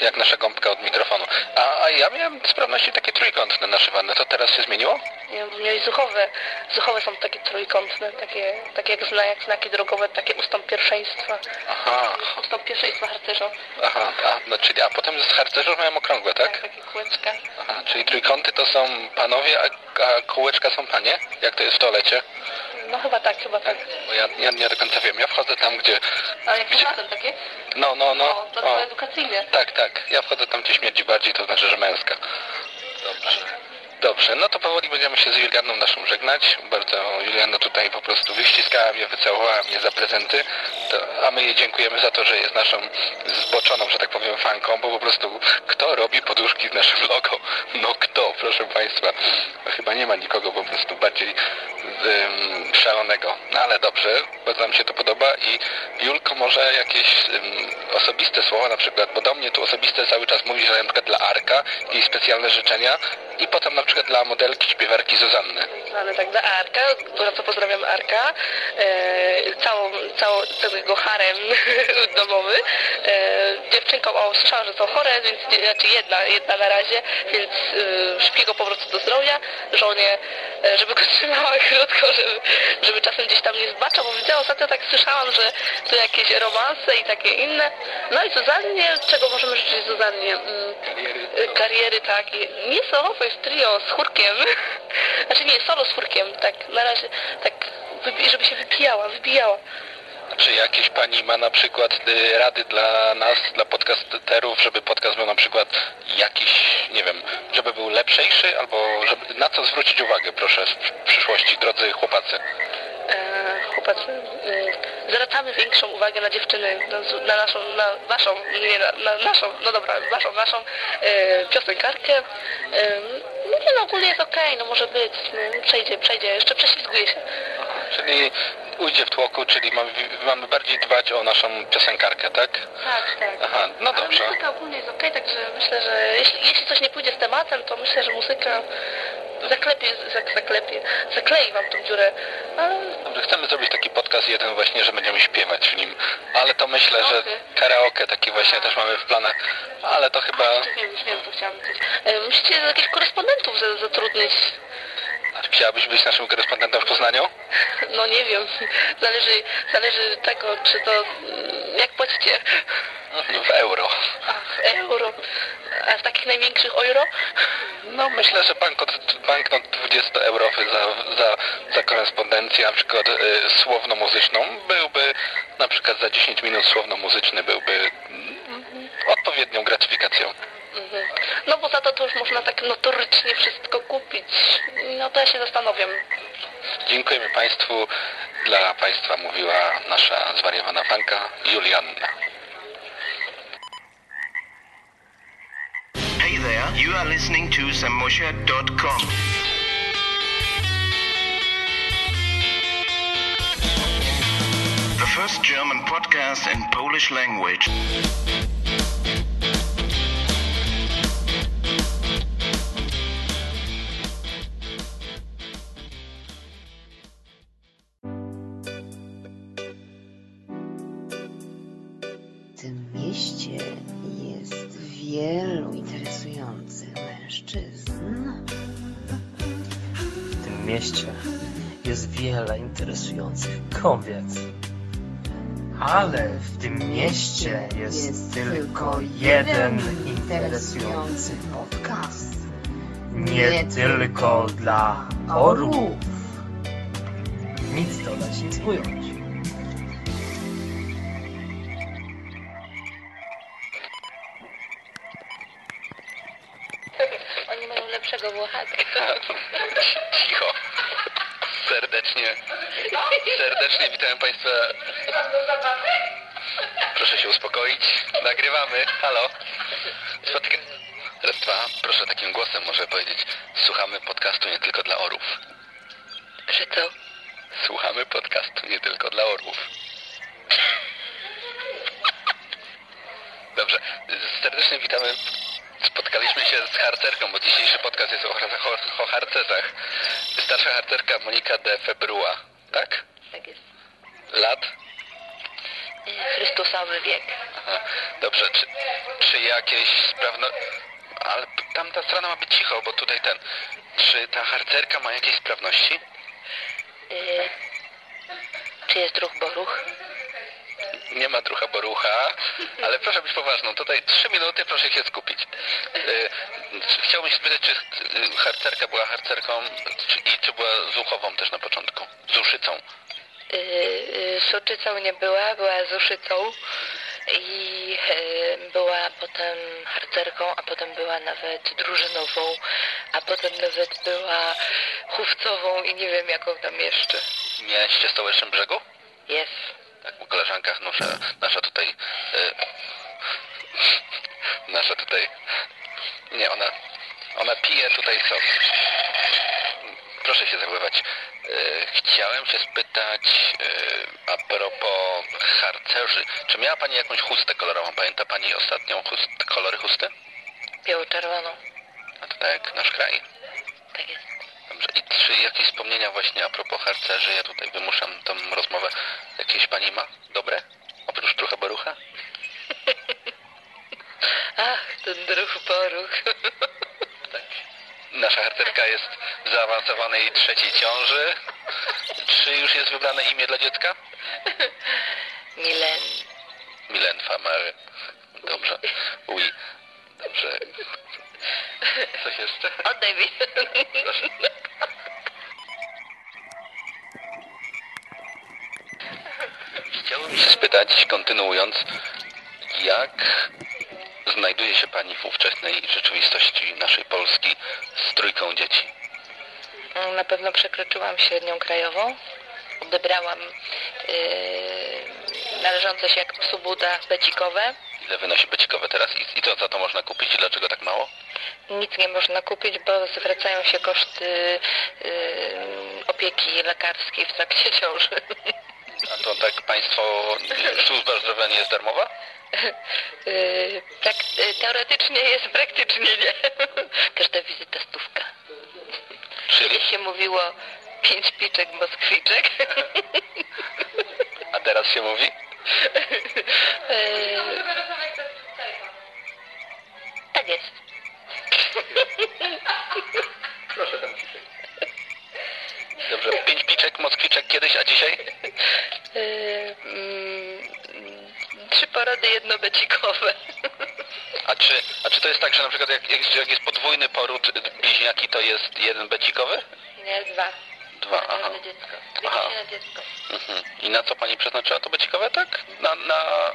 Jak nasza gąbka od mikrofonu. A, a ja miałem sprawności takie trójkątne naszywane. To teraz się zmieniło? Nie mieli zuchowe. Zuchowe są takie trójkątne, takie, takie jak, zna, jak znaki drogowe, takie ustąp pierwszeństwa. Aha, Ustąp pierwszeństwa harcerzom. aha, a, no, czyli, a potem z harcerzów miałem okrągłe, tak? Takie kółeczka. Aha, czyli trójkąty to są panowie, a, a kółeczka są panie? Jak to jest w toalecie? No chyba tak, chyba tak. Bo ja, ja nie do końca wiem. Ja wchodzę tam, gdzie... Ale jak razem takie? No, no, no. O, to to edukacyjne. Tak, tak. Ja wchodzę tam, gdzie śmierdzi bardziej, to znaczy, że męska. Dobrze. Dobrze, no to powoli będziemy się z Julianą naszą żegnać. Bardzo Juliana tutaj po prostu wyściskała mnie, wycałowała mnie za prezenty, to, a my jej dziękujemy za to, że jest naszą zboczoną, że tak powiem, fanką, bo po prostu kto robi poduszki z naszym logo? No kto, proszę Państwa. Chyba nie ma nikogo po prostu bardziej szalonego. No ale dobrze, bardzo nam się to podoba i Julko może jakieś ym, osobiste słowa na przykład, bo do mnie tu osobiste cały czas mówi, że na przykład dla Arka i specjalne życzenia i potem na przykład dla modelki, śpiewarki Zuzanny. Ale tak dla Arka, bardzo pozdrawiam Arka, e, całą, całą, cały jego harem domowy. E, dziewczynkom, o słyszałam, że są chore, więc znaczy jedna, jedna na razie, więc e, szybkiego powrotu do zdrowia, żonie, e, żeby go trzymała krótko, żeby, żeby czasem gdzieś tam nie zbaczał, bo widziałam ostatnio tak słyszałam, że to jakieś romanse i takie inne. No i Zuzannie, czego możemy życzyć Zuzannie? Mm, kariery, tak. I Nie solo, to jest trio z chórkiem. Znaczy nie, solo z chórkiem, tak. Na razie, tak, żeby się wybijała, wybijała. Czy jakieś pani ma na przykład y, rady dla nas, dla podcasterów, żeby podcast był na przykład jakiś, nie wiem, żeby był lepszejszy, albo żeby, na co zwrócić uwagę, proszę, w przyszłości, drodzy chłopacy? Mm, zwracamy większą uwagę na dziewczyny, na, na naszą, na waszą, nie na, na naszą, no dobra, waszą, naszą e, piosenkarkę. E, no nie no, ogólnie jest okej, no może być, no, przejdzie, przejdzie, jeszcze prześlizguje się. Czyli ujdzie w tłoku, czyli mamy, mamy bardziej dbać o naszą piosenkarkę, tak? Tak, tak. Aha, no dobrze. Ale muzyka ogólnie jest okej, także myślę, że jeśli, jeśli coś nie pójdzie z tematem, to myślę, że muzyka zaklepie, zak, zaklepie, zaklei wam tą dziurę. Ale Dobrze, chcemy zrobić taki podcast jeden właśnie, że będziemy śpiewać w nim, ale to myślę, że Karaoke. taki właśnie też mamy w planach, ale to chyba... Jeszcze wiem, już wiem, co chciałam powiedzieć. E, Musicie jakichś korespondentów za- zatrudnić. Chciałabyś być naszym korespondentem w Poznaniu? No nie wiem, zależy, zależy tego, czy to, mm, jak płacicie. W euro. A, w euro. A w takich największych euro? No myślę, że banknot, banknot 20-eurowy za, za, za korespondencję, na przykład y, słowno-muzyczną, byłby, na przykład za 10 minut słowno-muzyczny byłby mm, odpowiednią gratyfikacją. Mhm. No bo za to to już można tak notorycznie wszystko kupić. No to ja się zastanawiam. Dziękujemy Państwu. Dla Państwa mówiła nasza zwariowana panka Julianna. Hey there, you are listening to samosha.com. The first German podcast in Polish language. W tym mieście jest wielu interesujących mężczyzn. W tym mieście jest wiele interesujących kobiet. Ale w tym mieście jest, tylko jeden interesujący podcast. Nie tylko dla orłów. Nic dodać, nic ująć. Takim głosem może powiedzieć. Słuchamy podcastu nie tylko dla orów. Że co? Słuchamy podcastu nie tylko dla orłów. Dobrze. Serdecznie witamy. Spotkaliśmy się z harcerką, bo dzisiejszy podcast jest o, o, o harcerzach. Starsza harcerka Monika de Februa. Tak? Tak jest. Lat? Chrystusowy wiek. Aha. Dobrze. Czy, czy jakieś sprawno... Ale tamta strona ma być cicho, bo tutaj ten... Czy ta harcerka ma jakieś sprawności? Y, czy jest druh boruch? Nie ma drucha borucha, ale proszę być poważną. Tutaj trzy minuty, proszę się skupić. Yy, chciałbym się spytać, czy y, harcerka była harcerką czy, i czy była zuchową też na początku? Zuszycą. Y, y, Szuczycą nie była, była zuszycą i była potem harcerką, a potem była nawet drużynową, a potem nawet była chówcową i nie wiem jaką tam jeszcze. W mieście Stołecznym Brzegu? Jest. Tak, u koleżankach nasza, nasza tutaj... y, nasza tutaj... Nie, ona... Ona pije tutaj sok. Proszę się zachowywać. Y, Chciałem się spytać e, a propos harcerzy. Czy miała Pani jakąś chustę kolorową? Pamięta Pani ostatnią chust, kolory chusty? Biało-czerwoną. A to tak nasz kraj. Tak jest. Dobrze. I czy jakieś wspomnienia właśnie a propos harcerzy? Ja tutaj wymuszam tą rozmowę. Jakieś Pani ma? Dobre? Oprócz trochę borucha? Ach, ten druh poruch. Nasza harcerka jest w zaawansowanej trzeciej ciąży. Czy już jest wybrane imię dla dziecka? Milen. Milen Famery. Dobrze. Oui. Dobrze. Coś jeszcze? Oddaj mi. Chciałbym się spytać, kontynuując, jak znajduje się Pani w ówczesnej rzeczywistości naszej Polski z trójką dzieci? Na pewno przekroczyłam średnią krajową. Odebrałam yy, należące się jak psu buda becikowe. Ile wynosi becikowe teraz i, i co za to można kupić i dlaczego tak mało? Nic nie można kupić, bo zwracają się koszty yy, opieki lekarskiej w trakcie ciąży. A to tak Państwo, służba zdrowia nie jest darmowa? Yy, prak- yy, teoretycznie jest, praktycznie nie. Każda wizyta stówka. Kiedyś się mówiło pięć piczek moskwiczek. A teraz się mówi? Yy, tak jest. Proszę tam ciszej. Dobrze, pięć piczek, moskwiczek kiedyś, a dzisiaj? Yy, mm, trzy porody jednobecikowe. A czy, a czy to jest tak, że na przykład jak, jak, jest podwójny poród bliźniaki, to jest jeden becikowy? Nie, dwa. Dwa, aha. Dziecko. Aha. Dziecko. Mhm. I na co Pani przeznaczyła to becikowe, tak? Na, na...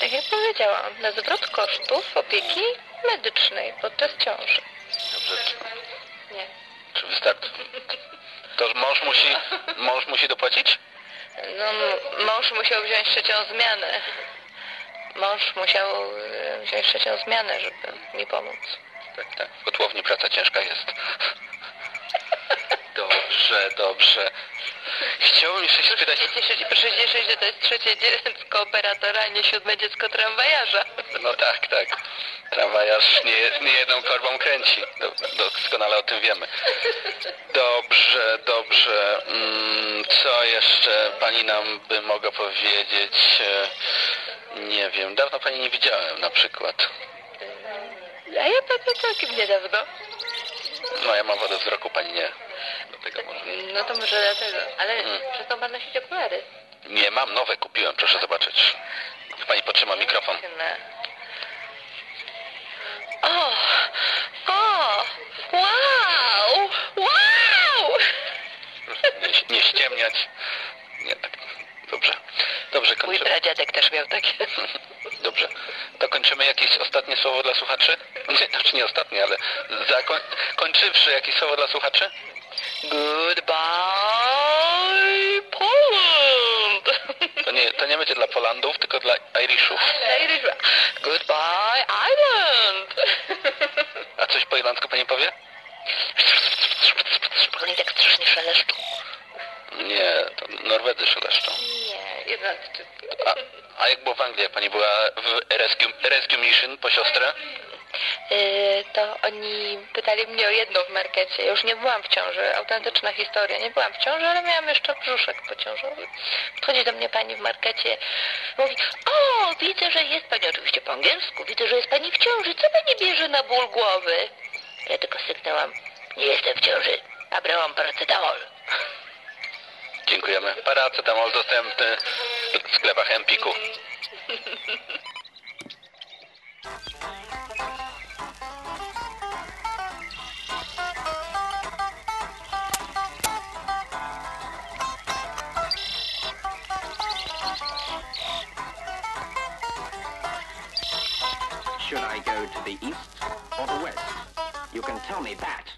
Tak jak powiedziałam, na zwrot kosztów opieki medycznej podczas ciąży. Dobrze. Czy wystarczy? To mąż musi, mąż musi dopłacić? No, mąż musiał wziąć trzecią zmianę. Mąż musiał e, wziąć trzecią zmianę, żeby mi pomóc. Tak, tak. W kotłowni praca ciężka jest. Dobrze, dobrze. Chciałbym jeszcze się spytać... Proszę się cieszyć, proszę się cieszyć, że to jest trzecie dziecko operatora, a nie siódme dziecko tramwajarza. No tak, tak. Tramwajarz nie, nie jedną korbą kręci. Do, doskonale o tym wiemy. Dobrze, dobrze. Mm, co jeszcze pani nam by mogła powiedzieć? E, Nie wiem, dawno pani nie widziałem na przykład. A ja pewnie całkiem niedawno. No ja mam wodę wzroku, pani nie. Dlatego może... No to może dlatego. Ale Mm. przestał pan nosić okulary. Nie, mam nowe, kupiłem, proszę zobaczyć. Niech pani potrzyma mikrofon. O! O! Wow! Wow! Nie, nie ściemniać. Nie, tak. Dobrze. Dobrze, Mój kończymy. pradziadek też miał takie. Dobrze. To kończymy jakieś ostatnie słowo dla słuchaczy? Nie, znaczy nie ostatnie, ale zakoń... kończywszy jakieś słowo dla słuchaczy? Goodbye, Poland! To nie, to nie będzie dla Polandów, tylko dla Irishów. Irish- Goodbye, Island! A coś po irlandzku pani powie? Oni tak strasznie szeleszczą. Nie, to Norwedzy szeleszczą. Nie, Irlandczycy. A, a jak było w Anglii? Jak pani była w Rescue, Rescue Mission po siostrę? Yy, to oni pytali mnie o jedno w markecie. Ja już nie byłam w ciąży. Autentyczna historia. Nie byłam w ciąży, ale miałam jeszcze brzuszek pociążowy. Podchodzi do mnie pani w markecie. Mówi, o, widzę, że jest pani, oczywiście po angielsku, widzę, że jest pani w ciąży. Co pani bierze na ból głowy? Ja tylko syknęłam, nie jestem w ciąży, a brałam paracetamol. Dziękujemy. Paracetamol dostępny w sklepach Empiku. the east or the west? You can tell me that.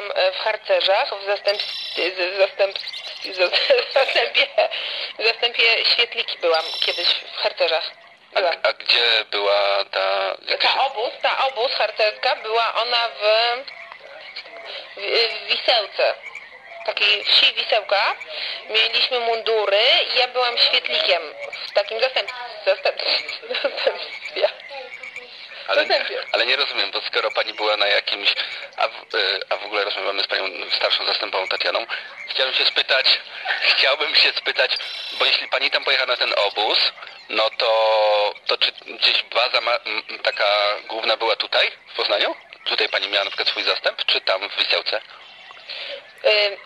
Byłam e, w harcerzach, w zastępstwie, w zastęp, w zastępie, w zastępie świetliki byłam kiedyś w harcerzach. A, a gdzie była ta... Ta obóz, ta obóz harcerska była ona w, w, w Wisełce. Takiej wsi Wisełka. Mieliśmy mundury i ja byłam świetlikiem w takim zastęp, zastęp, zastępstwie. Ale, ale nie rozumiem, bo skoro pani była na jakimś... A w, y, a w ogóle rozmawiamy z panią starszą zastępową Tatianą. Chciałem się spytać, chciałbym się spytać, bo jeśli pani tam pojechała na ten obóz, no to, to czy gdzieś baza ma, taka główna była tutaj, w Poznaniu? Tutaj pani miała na przykład swój zastęp, czy tam w Wisełce?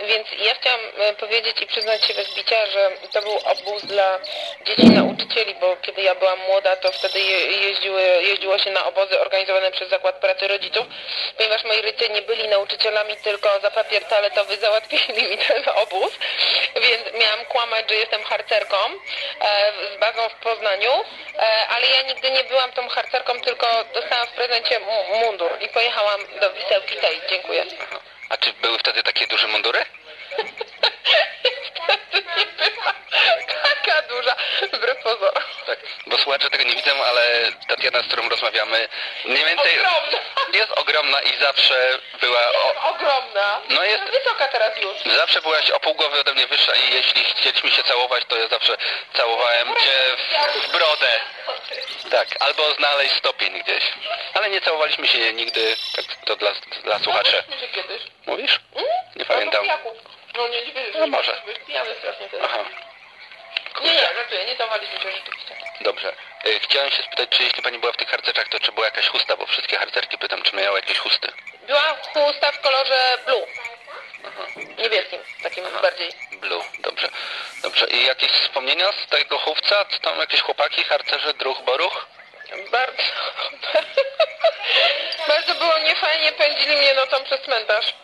Więc ja chciałam y, powiedzieć i przyznać się bez bicia, że to był obóz dla dzieci nauczycieli, bo kiedy ja byłam młoda, to wtedy je- jeździły, jeździło się na obozy organizowane przez Zakład Pracy Rodziców, ponieważ moi rodzice nie byli nauczycielami, tylko za papier toaletowy załatwili mi ten obóz, więc miałam kłamać, że jestem harcerką e, z bazą w Poznaniu, e, ale ja nigdy nie byłam tą harcerką, tylko dostałam w prezencie mu- mundur i pojechałam do Wisełki tej. Dziękuję. A czy były wtedy takie duże mundury? taka duża, wbrew pozorom. Tak, bo słuchacze tego nie widzą, ale Tatiana, z którą rozmawiamy, mniej więcej Ogromna. jest ogromna i zawsze była o, Ogromna. No jest- Wysoka teraz już. zawsze byłaś o pół głowy ode mnie wyższa i jeśli chcieliśmy się całować, to ja zawsze całowałem cię w, w brodę. Tak, albo znaleźć stopień gdzieś. Ale nie całowaliśmy się nigdy, tak to dla, dla słuchaczy. Mówisz? Mm? Nie pamiętam. No nie, nie wierzysz. No może. Pijany strasznie wtedy. Aha, Nie, nie, żartuję, nie całowaliśmy się rzeczywiście. dobrze. Y, Chciałem się spytać, czy jeśli pani była w tych harcerzach, to czy była jakaś chusta, bo wszystkie harcerki pytam, czy miały jakieś chusty. Była chusta w kolorze blue. Niebieskim, takim bardziej. Blue, dobrze. Dobrze. I jakieś wspomnienia z tego chówca? Czy tam jakieś chłopaki, harcerze, druh, boruch? Bardzo, bardzo było niefajnie, pędzili mnie nocą przez cmentarz.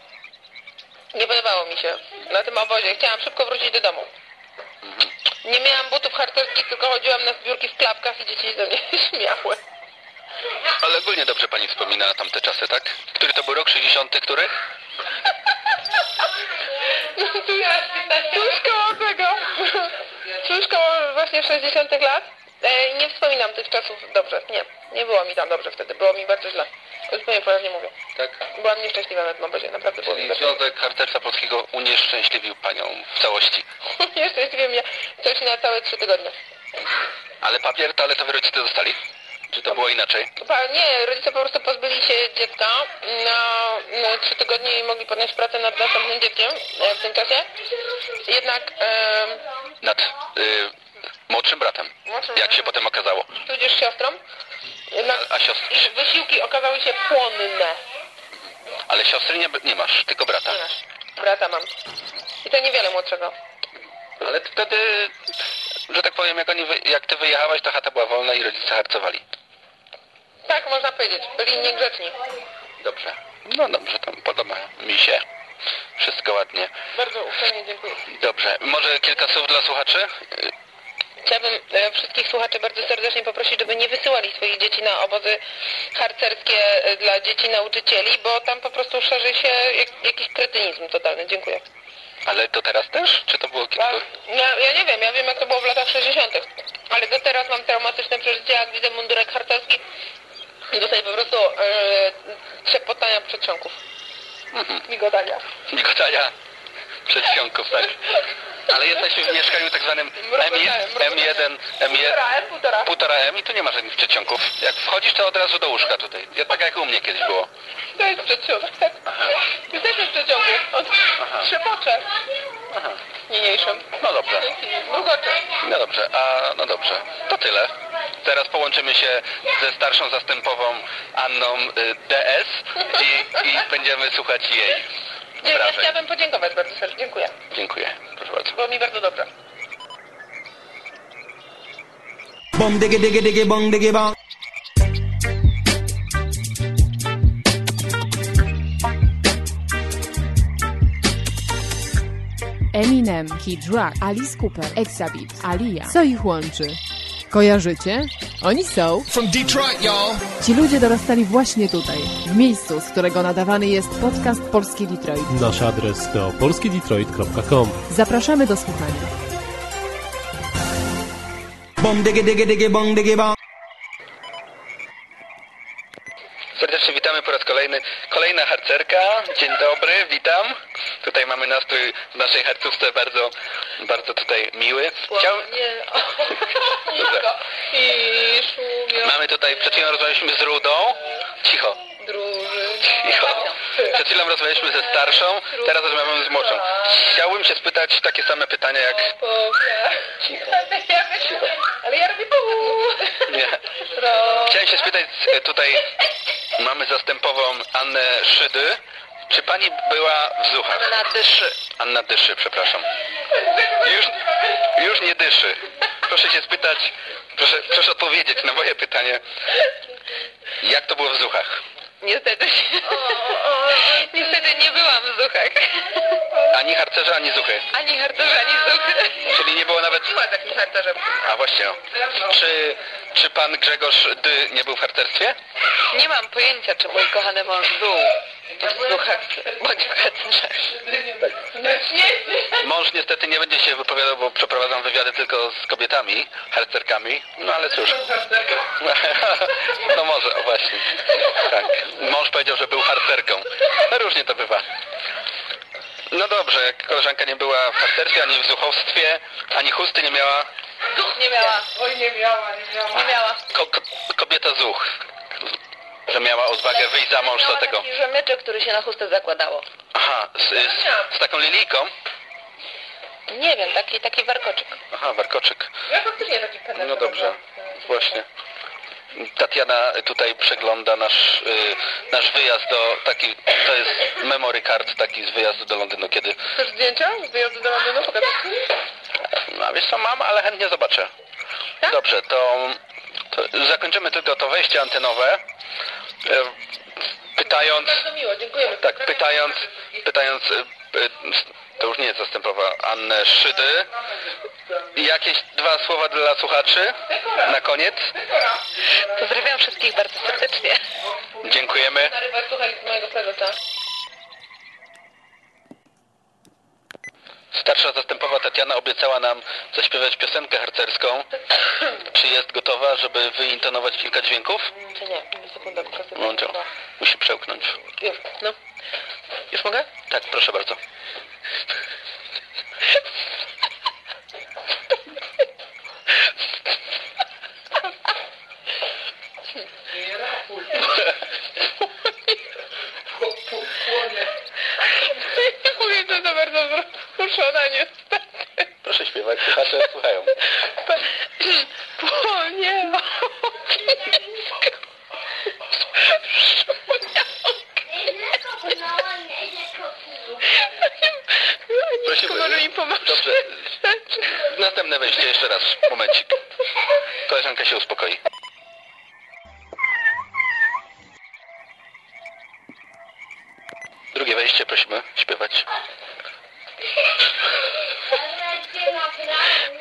Nie podobało mi się na tym obozie. Chciałam szybko wrócić do domu. Nie miałam butów harcerskich, tylko chodziłam na zbiórki w klapkach i dzieci ze mnie śmiały. Ale ogólnie dobrze pani wspomina tamte czasy, tak? Który to był rok? 60 który? No tu ja, tuż koło tego, tuż koło właśnie 60 lat. E, nie wspominam tych czasów dobrze. Nie, nie było mi tam dobrze wtedy. Było mi bardzo źle. Zupełnie poważnie mówię. Tak? Byłam nieszczęśliwa na tym obozie. Naprawdę było Czyli bardzo Związek Harcerstwa Polskiego unieszczęśliwił panią w całości. Nieszczęśliwie mnie coś na całe trzy tygodnie. Ale papier toaletowy rodzice dostali? Czy to było inaczej? Nie, rodzice po prostu pozbyli się dziecka na, trzy tygodnie i mogli podjąć pracę nad następnym dzieckiem e, w tym czasie. Jednak e, Nad y, młodszym bratem. Młodszym Jak się potem okazało. tudzież siostrą. Jednak A, a siostry? ich wysiłki okazały się płonne. Ale siostry nie, nie masz, tylko brata. Nie masz. Brata mam. I to niewiele młodszego. Ale wtedy, że tak powiem, jak, oni, wy- jak ty wyjechałaś, to chata była wolna i rodzice harcowali. Tak można powiedzieć. Byli niegrzeczni. Dobrze. No dobrze, to podoba mi się. Wszystko ładnie. Bardzo uprzejmie dziękuję. Dobrze. Może kilka słów dla słuchaczy? Chciałabym e, wszystkich słuchaczy bardzo serdecznie poprosić, żeby nie wysyłali swoich dzieci na obozy harcerskie e, dla dzieci nauczycieli, bo tam po prostu szerzy się jak, jakiś kretynizm totalny. Dziękuję. Ale to teraz też? Czy to było kiedyś? Ja, ja nie wiem, ja wiem jak to było w latach 60., ale do teraz mam traumatyczne przeżycie, jak widzę mundurek harcerski, dostaję po prostu e, trzepotania przedsionków. Migotania. Migotania przedsionków, tak. Ale jesteśmy w mieszkaniu tak zwanym M1, M1, M1, M, półtora. M i tu nie ma żadnych przedsionków. Jak wchodzisz, to od razu do łóżka tutaj. Ja, tak jak u mnie kiedyś było. To jest przedsionek. Jesteśmy w przedsionku. On Aha. trzepocze. Niniejszym. No dobrze. Mrugocze. No dobrze, a no dobrze. To tyle. Teraz połączymy się ze starszą zastępową Anną y, DS i, i będziemy słuchać jej Dzie- wrażeń. Chciałabym podziękować bardzo serdecznie. Dziękuję. Dziękuję. Proszę bardzo. Było mi bardzo dobrze. Bom diggy diggy diggy bong diggy bong. Eminem, Kid Rock, Alice Cooper, Exabit, Alia. Co ich łączy? Kojarzycie? Oni są. From Detroit, y'all. Ci ludzie dorastali właśnie tutaj, w miejscu, z którego nadawany jest podcast Polski Detroit. Nasz adres to polskidetroit.com. Zapraszamy do słuchania. Bom diggy diggy diggy bong diggy bong. Serdecznie witamy po raz kolejny. Kolejna harcerka. Dzień dobry, witam. Tutaj mamy nastrój w naszej harcówce bardzo, bardzo tutaj miły. Chciał... Nie. I. Mamy tutaj, przed chwilą rozmawialiśmy z Rudą. Cicho. Druży. Cicho. Przed chwilą rozmawialiśmy ze starszą, teraz rozmawiamy z młodszą. Chciałbym się spytać takie same pytania jak... Cicho. Ale ja robię. Nie. Chciałem się spytać e, tutaj, mamy zastępową Annę Szydy. Czy pani była w Zuchach? Anna Dyszy. Anna Dyszy, przepraszam. Już, już nie dyszy. Proszę się spytać, proszę, proszę odpowiedzieć na moje pytanie. Jak to było w Zuchach? Niestety. Niestety nie byłam w Zuchach. Ani harcerze, ani Zuchy. Ani harcerza, ani Zuchy. Czyli nie było nawet... Była takim harcerzem. A właśnie. Czy, czy pan Grzegorz Dy nie był w harcerstwie? Nie mam pojęcia, czy mój kochany mąż był harcerze. Mąż niestety nie będzie się wypowiadał, bo przeprowadzam wywiady tylko z kobietami, harcerkami. No ale cóż. No może, o właśnie. Tak. Mąż powiedział, że był harcerką. No różnie to bywa. No dobrze, jak koleżanka nie była w harcerstwie, ani w zuchowstwie, ani chusty nie miała. Nie miała. Oj, nie miała, nie miała. Nie miała. Ko ko kobieta zuch. Że miała odwagę wyjść za mąż za tego. taki rzemyczek, który się na chustę zakładało. Aha, z, z, z taką lilijką? Nie wiem, taki, taki warkoczyk. Aha, warkoczyk. Ja faktycznie taki penek. No dobrze, właśnie. Tatiana tutaj przegląda nasz, y, nasz wyjazd do taki, to jest memory card taki z wyjazdu do Londynu, kiedy, Chcesz zdjęcia z wyjazdu do Londynu? Pokaż. a wiesz co, mam, ale chętnie zobaczę. Dobrze, to, to zakończymy tylko to wejście antenowe, pytając, Bardzo miło, dziękujemy. tak, pytając, pytając, y, to już nie jest zastępowa, Annę Szydy. Jakieś dwa słowa dla słuchaczy na koniec. Pozdrawiam wszystkich bardzo serdecznie. Dziękujemy. Starsza zastępowa Tatiana obiecała nam zaśpiewać piosenkę harcerską. Czy jest gotowa, żeby wyintonować kilka dźwięków? Czy nie? Sekunda. No to musi przełknąć. Już, no. Już mogę? Tak, proszę bardzo. Nie mówię, to za bardzo wzruszona niestety. Proszę śpiewać, słuchacze słuchają. Płonie Prosimy. może mi pomoże. Dobrze. Następne wejście jeszcze raz. Momencik. Koleżanka się uspokoi. Drugie wejście prosimy śpiewać.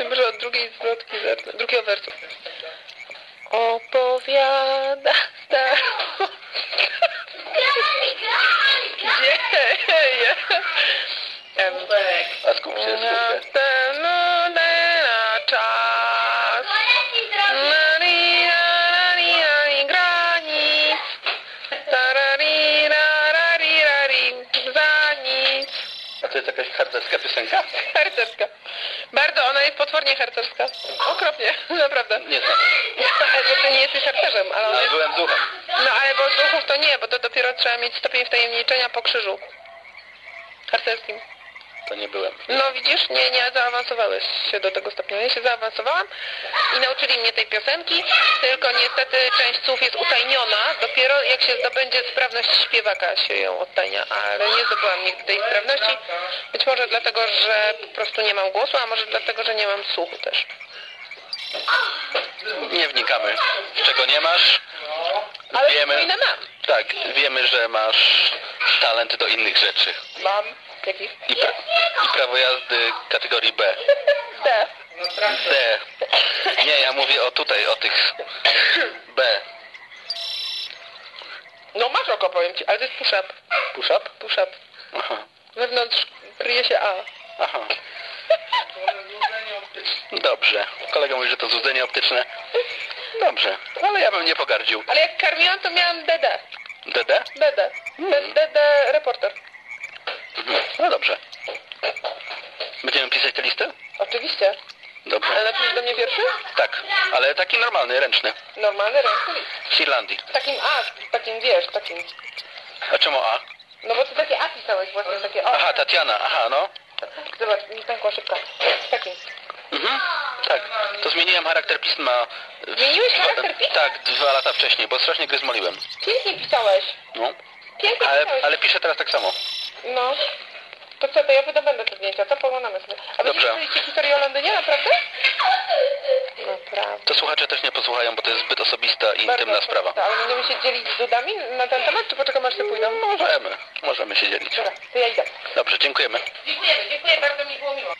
Może od drugiej zwrotki zacznę, drugiego wersu. Opowiada staro... Dzieje. Em, A skup harcerska piosenka? Harcerska. Bardzo, ona jest potwornie harcerska. Okropnie, naprawdę. Nie znam. Bo ty nie jesteś harcerzem, ale ona No, jest... byłem duchem. No ale bo z duchów to nie, bo to dopiero trzeba mieć stopień wtajemniczenia po krzyżu. Harcerskim. To nie byłem. No widzisz, nie, nie zaawansowałeś się do tego stopnia. Ja się zaawansowałam i nauczyli mnie tej piosenki, tylko niestety część słów jest utajniona. Dopiero jak się zdobędzie sprawność śpiewaka się ją odtajnia, ale nie zdobyłam nigdy tej sprawności. Być może dlatego, że po prostu nie mam głosu, a może dlatego, że nie mam słuchu też. Nie wnikamy. Czego nie masz? Ale Wiemy. mam. Tak, wiemy, że masz talent do innych rzeczy. Mam. Jakich? I, pra i prawo jazdy kategorii B. D. D. Nie, ja mówię o tutaj, o tych B. No masz oko, powiem ci, ale to jest push-up. Push-up? Push-up. Aha. Wewnątrz kryje się A. Aha. Dobrze. Kolega mówi, że to złudzenie optyczne. Dobrze. Ale ja bym nie pogardził. Ale jak karmiłam, to miałam DD. DD? DD. Hmm. DD reporter. Mhm. No dobrze. Będziemy pisać tę listę? Oczywiście. Dobrze. Ale napisz do mnie wierszy? Tak, ale taki normalny, ręczny. Normalny ręczny list. Z Irlandii. Takim A, takim wiesz, takim. A czemu A? No bo ty takie A pisałeś właśnie, takie O. Aha, Tatiana, aha, no. Zobacz, mi pękła szybka. Takim. Mhm. Tak, to zmieniłem charakter pisma. w- Zmieniłeś charakter pisma? Tak, dwa lata wcześniej, bo strasznie gryzmoliłem. Pięknie pisałeś. No. Pięknie Ale, pisałeś. ale piszę teraz tak samo. No. To co, to ja wydobędę te zdjęcia, co? Poglądamy sobie. A Dobrze. będziecie mówić historię o Londynie, naprawdę? Naprawdę. To słuchacze też nie posłuchają, bo to jest zbyt osobista i Bardzo intymna sprawa. osobiste. Ale będziemy się dzielić z dudami na ten temat, czy poczekam aż się pójdą? Możemy, możemy się dzielić. Dobra, to ja idę. Dobrze, dziękujemy. Dziękujemy, dziękuję, bardzo mi było miło.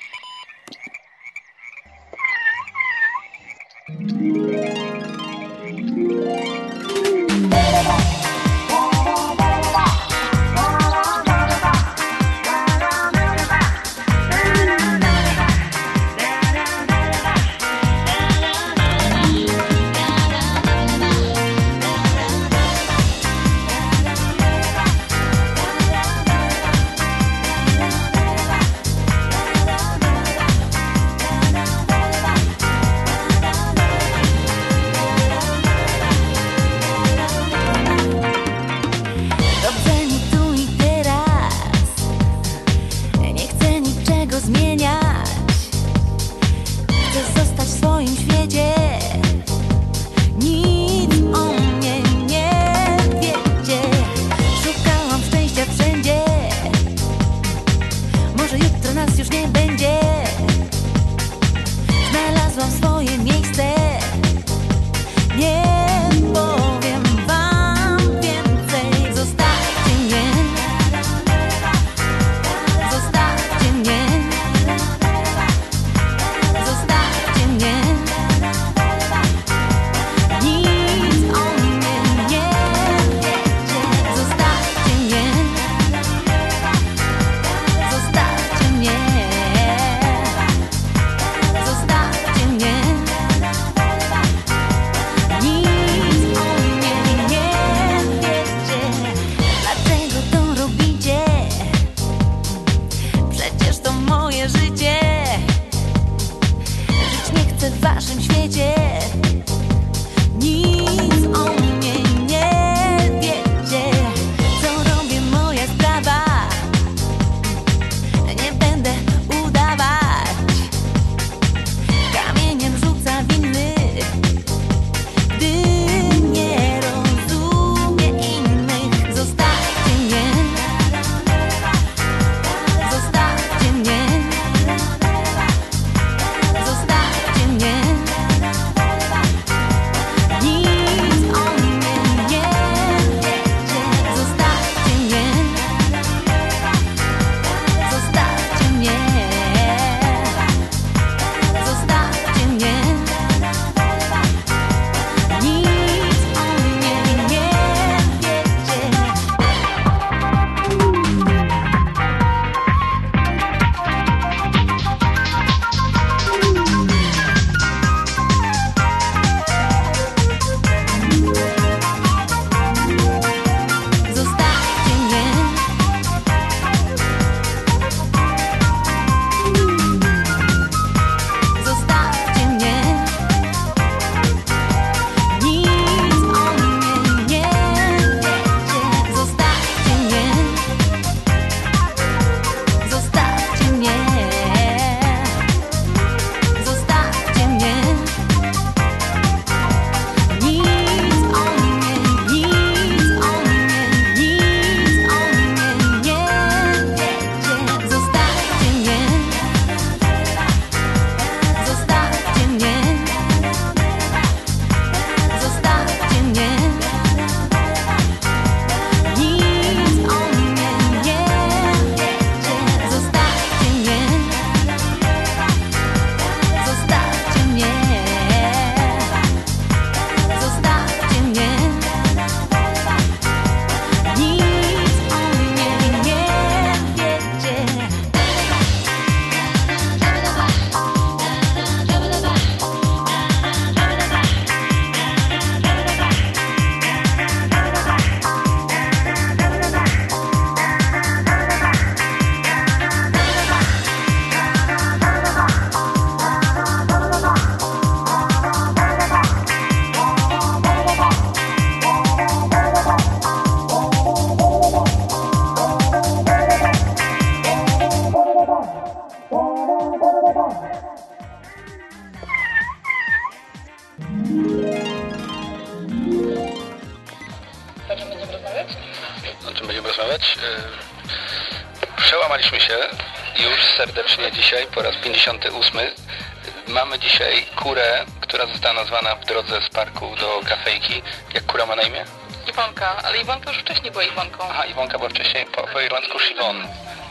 Kurę, która została nazwana w drodze z parku do kafejki. Jak kura ma na imię? Iwonka, ale Iwonka już wcześniej była Iwonką. Aha, Iwonka była wcześniej po, po irlandzku Siwon.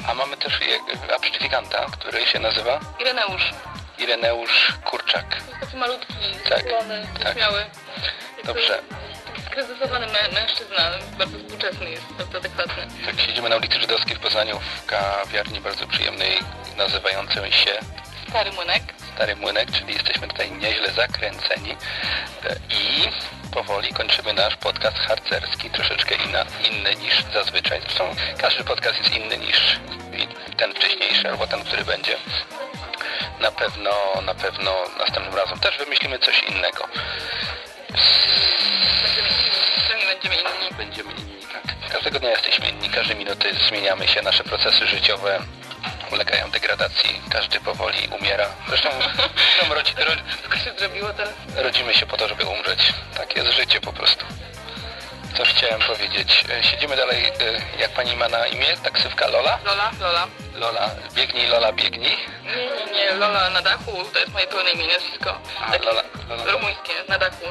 A mamy też absztyfikanta, który się nazywa Ireneusz. Ireneusz Kurczak. Taki malutki, Tak, skulony, tak. śmiały. Dobrze. Skryzysowany mę- mężczyzna, bardzo współczesny jest, bardzo adekwatny. Tak, siedzimy na ulicy Żydowskiej w Poznaniu w kawiarni bardzo przyjemnej, nazywającej się Stary młynek. Stary Młynek, czyli tutaj nieźle zakręceni E, i powoli kończymy nasz podcast harcerski, troszeczkę inna, inny niż zazwyczaj. Zresztą każdy podcast jest inny niż ten wcześniejszy albo ten, który będzie. Na pewno, na pewno następnym razem też wymyślimy coś innego. Będziemy inni. Będziemy inni, tak. Każdego dnia jesteśmy inni, każdej minuty zmieniamy się, nasze procesy życiowe ulegają degradacji, każdy powoli umiera. Zresztą no, rodzi, ro, się zrobiło teraz. rodzimy się po to, żeby umrzeć. Tak jest życie po prostu. Coś chciałem powiedzieć. E, Siedzimy dalej, e, jak pani ma na imię? Taksywka Lola? Lola, Lola. Lola, biegnij Lola, biegnij. Nie, nie, nie, Lola na dachu, to jest moje pełne imię, nazwisko. A, Lola, Lola Rumuńskie, na dachu.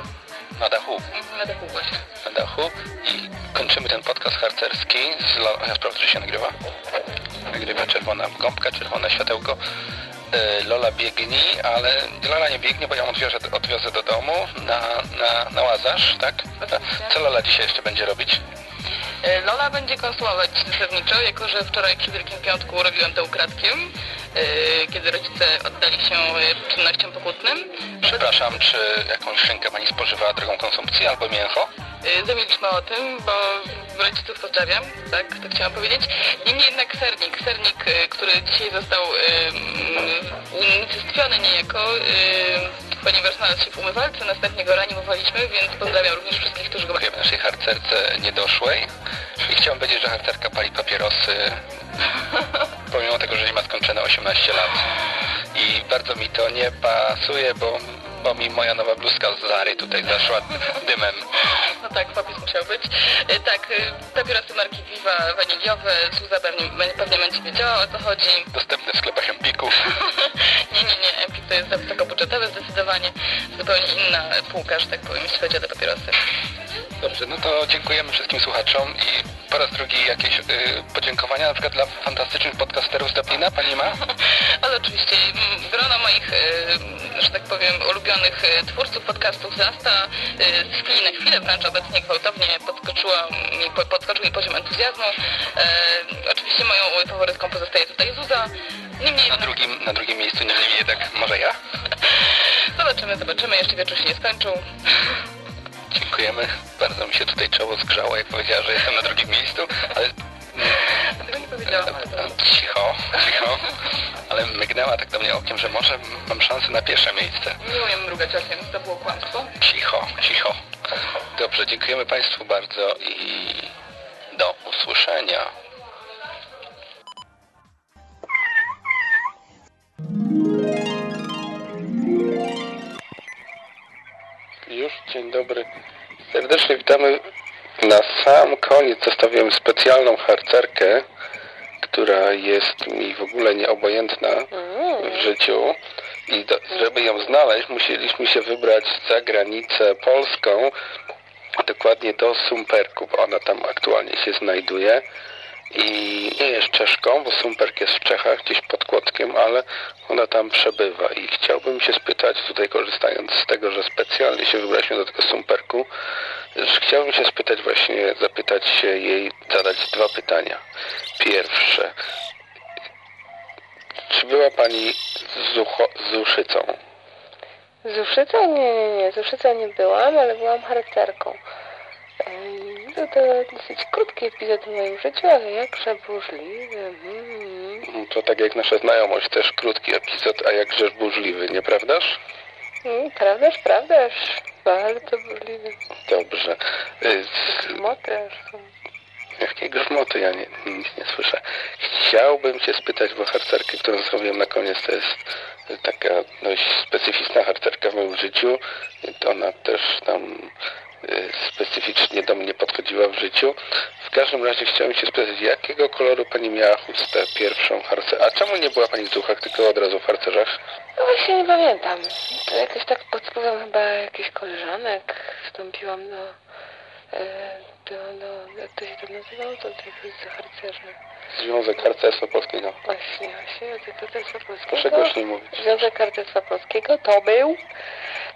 na dachu. Mhm, Na dachu właśnie. Na dachu i kończymy ten podcast harcerski z Lo- Ja sprawdzę, czy się nagrywa. Nagrywa czerwona gąbka, czerwone światełko. E, Lola biegnie, ale Lola nie biegnie, bo ja ją odwiozę, odwiozę do domu na, na, na łazarz, tak? Co Lola dzisiaj jeszcze będzie robić? E, Lola będzie konsumować zasadniczo, jako że wczoraj przy Wielkim Piątku robiłem to ukradkiem, e, kiedy rodzice oddali się czynnościom pokutnym. Przepraszam, czy jakąś szynkę pani spożywała drogą konsumpcji albo mięcho? E, Zamilczmy o tym, bo rodziców pozdrawiam, tak, to chciałam powiedzieć. Niemniej jednak sernik, sernik, e, który dzisiaj został e, mm, unicestwiony niejako, e, ponieważ znalazł się w umywalce, następnie go reanimowaliśmy, więc pozdrawiam również wszystkich, którzy go... Dziękujemy naszej harcerce niedoszłej. I chciałem powiedzieć, że harcerka pali papierosy, pomimo tego, że nie ma skończone 18 lat. I bardzo mi to nie pasuje, bo, bo mi moja nowa bluzka z Zary tutaj zaszła dymem. No tak, popis musiał być. E, Tak, papierosy marki Viva waniliowe, Zuza pewnie, pewnie będzie wiedziała o co chodzi. Dostępne w sklepach Empików. Nie, nie, nie, Empik to jest wysokobudżetowe zdecydowanie, zupełnie inna półka, że tak powiem, jeśli chodzi o te papierosy. Dobrze, no to dziękujemy wszystkim słuchaczom i po raz drugi jakieś y, podziękowania na przykład dla fantastycznych podcasterów z Dublina, pani ma? Ale oczywiście mm, grono moich, e, że tak powiem, ulubionych e, twórców podcastów wzrasta e, z chwili na chwilę, wręcz obecnie gwałtownie podskoczyła mi, po- podskoczył mi poziom entuzjazmu. E, oczywiście moją faworytką pozostaje tutaj Zuza. Niemniej Na drugim, na drugim miejscu nie mniej jednak może ja? zobaczymy, zobaczymy, jeszcze wieczór się nie skończył. Dziękujemy. Bardzo mi się tutaj czoło zgrzało, jak powiedziała, że jestem na drugim miejscu, ale Tego nie powiedziałam, cicho, cicho. Ale mygnęła tak do mnie okiem, że może mam szansę na pierwsze miejsce. Nie umiem mrugać okiem, to było kłamstwo. Cicho, cicho. Dobrze, dziękujemy Państwu bardzo i do usłyszenia. Już dzień dobry. Serdecznie witamy. Na sam koniec zostawiłem specjalną harcerkę, która jest mi w ogóle nieobojętna w życiu. I do, żeby ją znaleźć, musieliśmy się wybrać za granicę polską, dokładnie do Sumperku, bo ona tam aktualnie się znajduje. I nie jest Czeszką, bo Sumperk jest w Czechach, gdzieś pod Kłockiem, ale ona tam przebywa. I chciałbym się spytać, tutaj korzystając z tego, że specjalnie się wybraliśmy do tego Sumperku, chciałbym się spytać właśnie, zapytać się jej, zadać dwa pytania. Pierwsze, czy była Pani z, ucho, z uszycą? Z Uszycą? Nie, nie, nie. Z Uszycą nie byłam, ale byłam harcerką. Był to dosyć krótki epizod w moim życiu, ale jakże burzliwy. Mm. To tak jak nasza znajomość, też krótki epizod, a jakżeż burzliwy, nieprawdaż? Mm, prawdaż, prawdaż. Bardzo burzliwy. Dobrze. Y, Grzmoty aż są. Jakie grzmoty? Ja nie, nic nie słyszę. Chciałbym Cię spytać, bo harcerkę, którą zrobiłem na koniec, to jest taka dość specyficzna harcerka w moim życiu. Ona też tam specyficznie do mnie podchodziła w życiu. W każdym razie chciałem się spytać, jakiego koloru pani miała chustę pierwszą harce? A czemu nie była pani w duchach, tylko od razu w harcerzach? No właśnie nie pamiętam. To jakoś tak pod wpływem chyba jakichś koleżanek wstąpiłam do, do, do jak to się tam nazywało, to tych z harcerzy. Związek Harcerstwa Polskiego. Właśnie, właśnie, Związek Harcerstwa Polskiego. Proszę głośniej mówić. Związek Harcerstwa Polskiego to był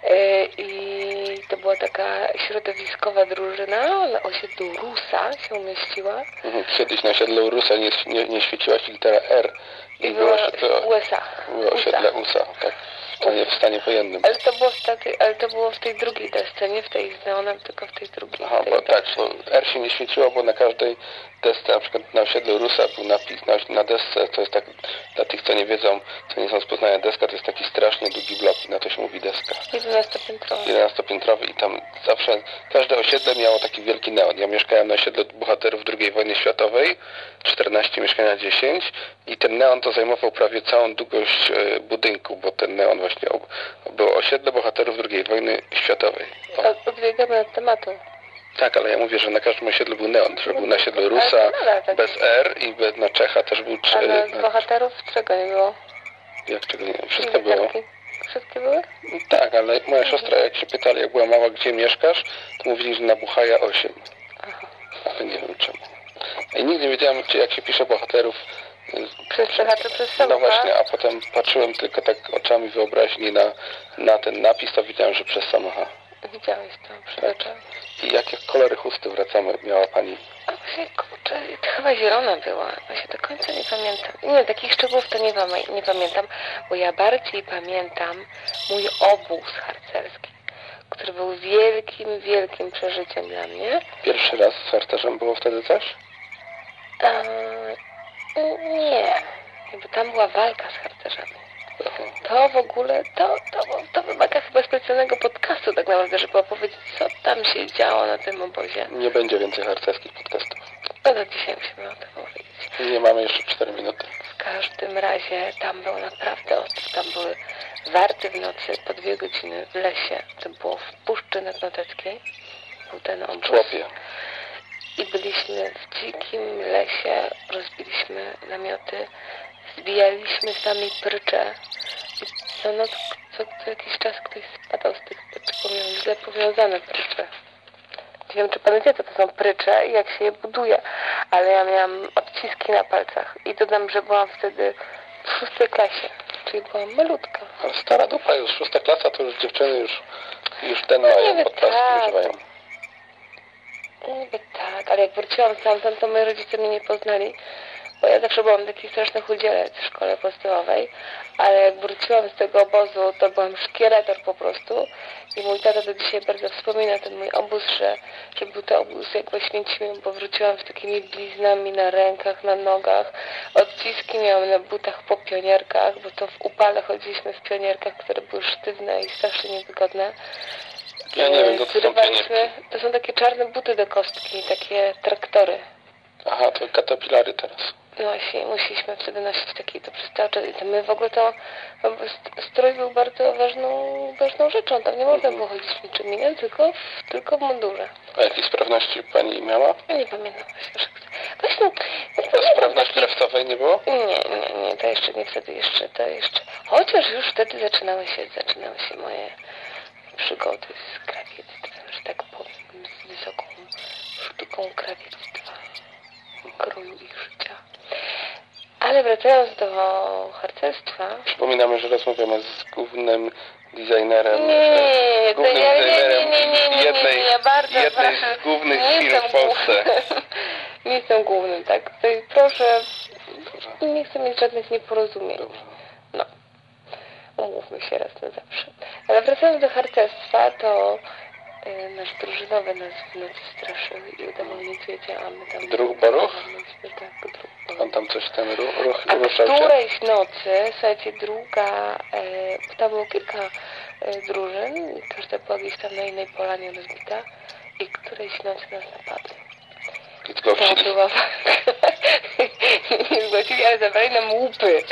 e, i to była taka środowiskowa drużyna na osiedlu Rusa się umieściła Mhm. Kiedyś na osiedlu Rusa nie, nie, nie świeciła się litera R i, i była osiedle, w USA. było osiedle USA, tak? Stanie, w stanie wojennym. Ale to było w takiej, ale to było w tej drugiej desce, nie w tej z neonem, tylko w tej drugiej. Aha, tej bo tak, bo R się nie świeciło, bo na każdej desce, na przykład na osiedlu Rusa był napis na, na desce, to jest tak, dla tych co nie wiedzą, co nie są z Poznania, deska to jest taki strasznie długi blok i na to się mówi deska. 11-piętrowa. 11-piętrowy i tam zawsze każde osiedle miało taki wielki neon. Ja mieszkałem na osiedlu bohaterów II wojny światowej, 14 mieszkania 10 i ten neon to zajmował prawie całą długość e, budynku, bo ten neon właśnie ob, było osiedle bohaterów II wojny światowej. O, Od- Odbiegamy od tematu. tak, ale ja mówię, że na każdym osiedlu był neon, że był na osiedlu Rusa Ale tak. bez R i bez, na Czecha też był czy, na, z bohaterów czego nie było? jak czego nie wszystko było. Wszystkie były? Tak, ale moja siostra jak się pytali, jak była mała, gdzie mieszkasz, to mówili, że na Buchaja 8. Ale nie wiem czemu. I nigdy nie wiedziałem, czy jak się pisze bohaterów. Y, Przez przez No Samucha? właśnie, a potem patrzyłem tylko tak oczami wyobraźni na, na ten napis, to widziałem, że przez Samocha. Widziałeś to przed oczami. I jakie kolory chusty wracamy miała pani? A właśnie, kurczę, to chyba zielona była. Właśnie do końca nie pamiętam. Nie, takich szczegółów to nie, nie pamiętam, bo ja bardziej pamiętam mój obóz harcerski, który był wielkim, wielkim przeżyciem dla mnie. Pierwszy raz z harcerzem było wtedy coś? Eee, nie, bo tam była walka z harcerzami. To w ogóle, to, to, to wymaga chyba specjalnego podcastu tak naprawdę, żeby opowiedzieć, co tam się działo na tym obozie. Nie będzie więcej harcerskich podcastów. No to dzisiaj musimy o tym powiedzieć. Nie mamy jeszcze 4 minuty. W każdym razie tam było naprawdę ostro. Tam były warty w nocy po dwie godziny w lesie. To było w Puszczy Nadnoteckiej. Był ten obóz. Człopie. I byliśmy w dzikim lesie, rozbiliśmy namioty, zbijaliśmy sami prycze. I co noc, co, co jakiś czas ktoś spadał z tych pryczy, bo miał źle powiązane prycze. Nie wiem, czy pan wie, co to są prycze i jak się je buduje, ale ja miałam odciski na palcach i dodam, że byłam wtedy w szóstej klasie, czyli byłam malutka. Ale stara dupa już, szósta klasa to już dziewczyny już, już ten No mają, podpaski tak. używają. Tak, ale jak wróciłam stamtąd, to moi rodzice mnie nie poznali, bo ja zawsze byłam taki straszny chudzielec w szkole podstawowej, ale jak wróciłam z tego obozu, to byłam szkieletor po prostu i mój tata do dzisiaj bardzo wspomina ten mój obóz, że, że był to obóz jak w Oświęcimiu, bo wróciłam z takimi bliznami na rękach, na nogach, odciski miałam na butach po pionierkach, bo to w upale chodziliśmy w pionierkach, które były sztywne i strasznie niewygodne. Ja nie wiem, to co są Zrywaliśmy, to są takie czarne buty do kostki, takie traktory. Aha, to katapilary teraz. No właśnie, musieliśmy wtedy nosić taki to przez cały czas. I my w ogóle to st- strój był bardzo ważną, ważną rzeczą. Tam nie można było chodzić w niczym innym, tylko w, tylko w mundurze. A jakiej sprawności pani miała? Ja nie pamiętam właśnie. Właśnie, A sprawności krawcowej nie było? Nie, nie, nie, to jeszcze nie wtedy, jeszcze, to jeszcze. Chociaż już wtedy zaczynały się, zaczynały się moje przygody z krawiectwem, że tak powiem, z wysoką sztuką krawiectwa, królu ich życia. Ale wracając do harcerstwa, Przypominamy, że rozmawiamy z głównym designerem, Nie, to głównym ja- nie, nie, designerem nie, nie, nie, nie, jednej, nie, ja bardzo jednej z głównych nie firm w Polsce. nie jestem głównym, tak? Proszę, nie chcę mieć żadnych nieporozumień. No, umówmy się raz na zawsze. Ale wracając do harcerstwa, to y, nasz drużynowy nas w nocy straszył i niedźwiedzia, a my tam... Druh Boruch? Tak, druh On tam coś ten ruch, ruch, a ruszał się? którejś nocy, słuchajcie, druga, e, bo tam było kilka e, drużyn, i każda była gdzieś tam na innej polanie rozbita i którejś nocy nas napadli. I To zgłosili. była nie zgłosili, ale zabrali nam łupy.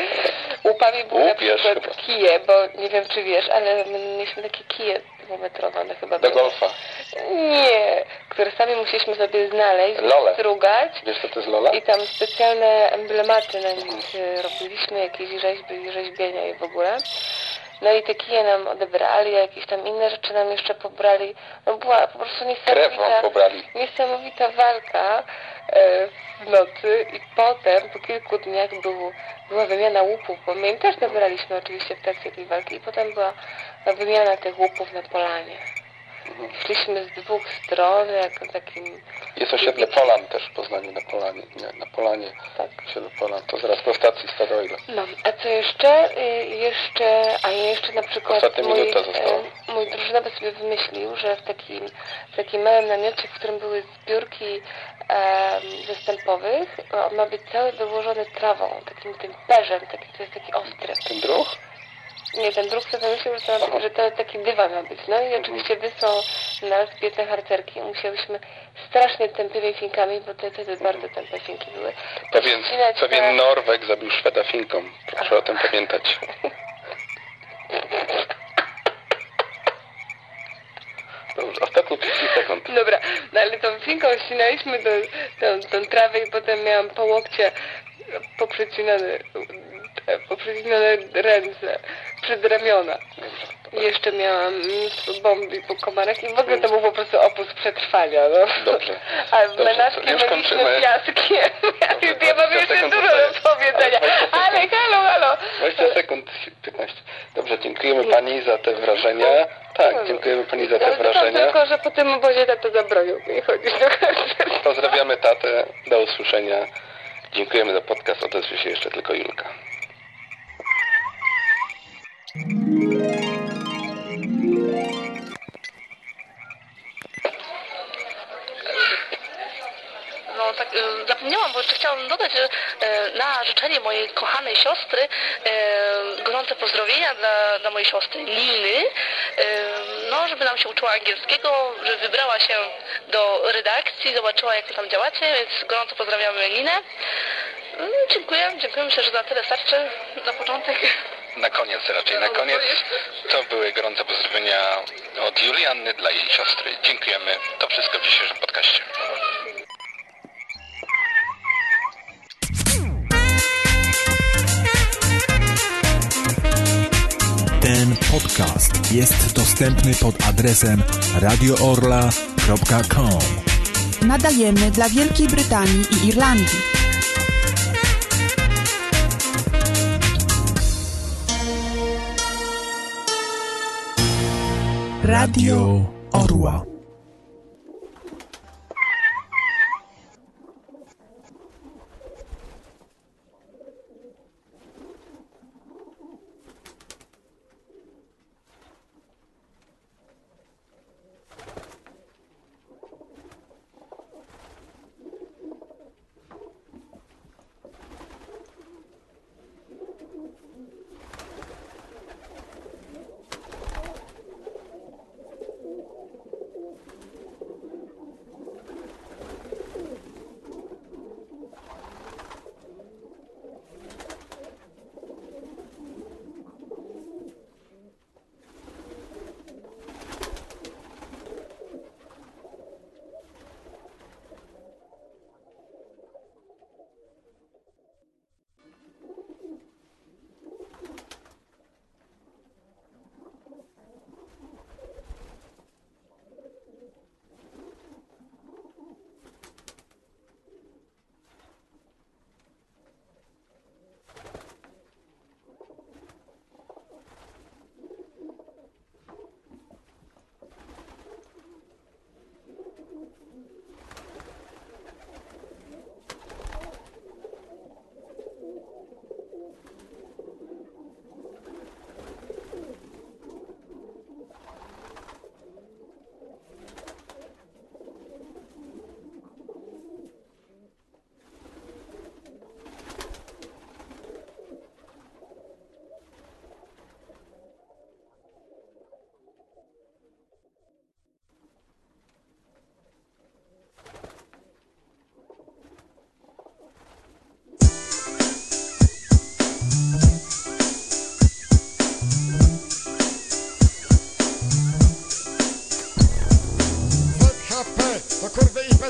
Łupami były na przykład chyba. kije, bo nie wiem czy wiesz, ale my mieliśmy takie kije dwumetrowe, one chyba Do były. golfa. Nie, które sami musieliśmy sobie znaleźć, Lole. strugać. Wiesz co to jest Lola? I tam specjalne emblematy na nich y, robiliśmy, jakieś rzeźby, rzeźbienia i w ogóle. No i te kije nam odebrali, jakieś tam inne rzeczy nam jeszcze pobrali. No była po prostu niesamowita, niesamowita walka e, w nocy i potem po kilku dniach był, była wymiana łupów, bo my im też nabraliśmy oczywiście w trakcie tej walki i potem była wymiana tych łupów na polanie. Szliśmy z dwóch stron, jako takim... Jest osiedle Polan też w Poznaniu, na Polanie. Nie, na Polanie. Tak. Osiedle Polan. To zaraz po stacji Staroil. No, a co jeszcze? Y, jeszcze, a jeszcze na przykład Ostatnia mój, minuta została. e, mój drużynowy sobie wymyślił, że w takim, w takim małym namiocie, w którym były zbiórki em, zastępowych, on ma być cały wyłożony trawą, takim tym perzem, taki, to jest taki ostry. Ten druh? Nie, ten druh sobie wymyślił, że to, że to taki dywan ma być. No i oczywiście wysłał nas piękne harcerki. Musiałyśmy strasznie tępymi finkami, bo te wtedy bardzo tępe finki były. Pewien, pewien Norweg zabił Szweda finką. Proszę o tym pamiętać. Dobrze, ostatnie 30 sekund. Dobra, no ale tą finką ścinaliśmy tą, tą, tą trawę i potem miałam po łokcie poprzecinane, poprzecinane ręce, przedramiona. I jeszcze miałam mnóstwo bomb po komarach i w ogóle to był po prostu opus przetrwania, no. Dobrze. A menażki byliśmy piaskiem. Ja, ja mam 20 jeszcze dużo do powiedzenia. Ale halo, halo. 20 sekund, 15. Dobrze, dziękujemy Pani za te wrażenia. Tak, dziękujemy Pani za te wrażenia. tylko, że po tym obozie tato zabronił mi chodzić do harcerstwa. Pozdrawiamy tatę. Do usłyszenia. Dziękujemy za podcast. Odezwie się jeszcze tylko Julka. No tak, zapomniałam, bo jeszcze chciałam dodać, że e, na życzenie mojej kochanej siostry e, gorące pozdrowienia dla, dla mojej siostry Liny, e, no żeby nam się uczyła angielskiego, że wybrała się do redakcji, zobaczyła jak tam działacie, więc gorąco pozdrawiamy Linę. Mm, Dziękuję, dziękuję, myślę, że na tyle starczy na początek. Na koniec raczej, na koniec to były gorące pozdrowienia od Julianny dla jej siostry. Dziękujemy. To wszystko w dzisiejszym podcaście. Ten podcast jest dostępny pod adresem radioorla.com. Nadajemy dla Wielkiej Brytanii i Irlandii. Radio Orła.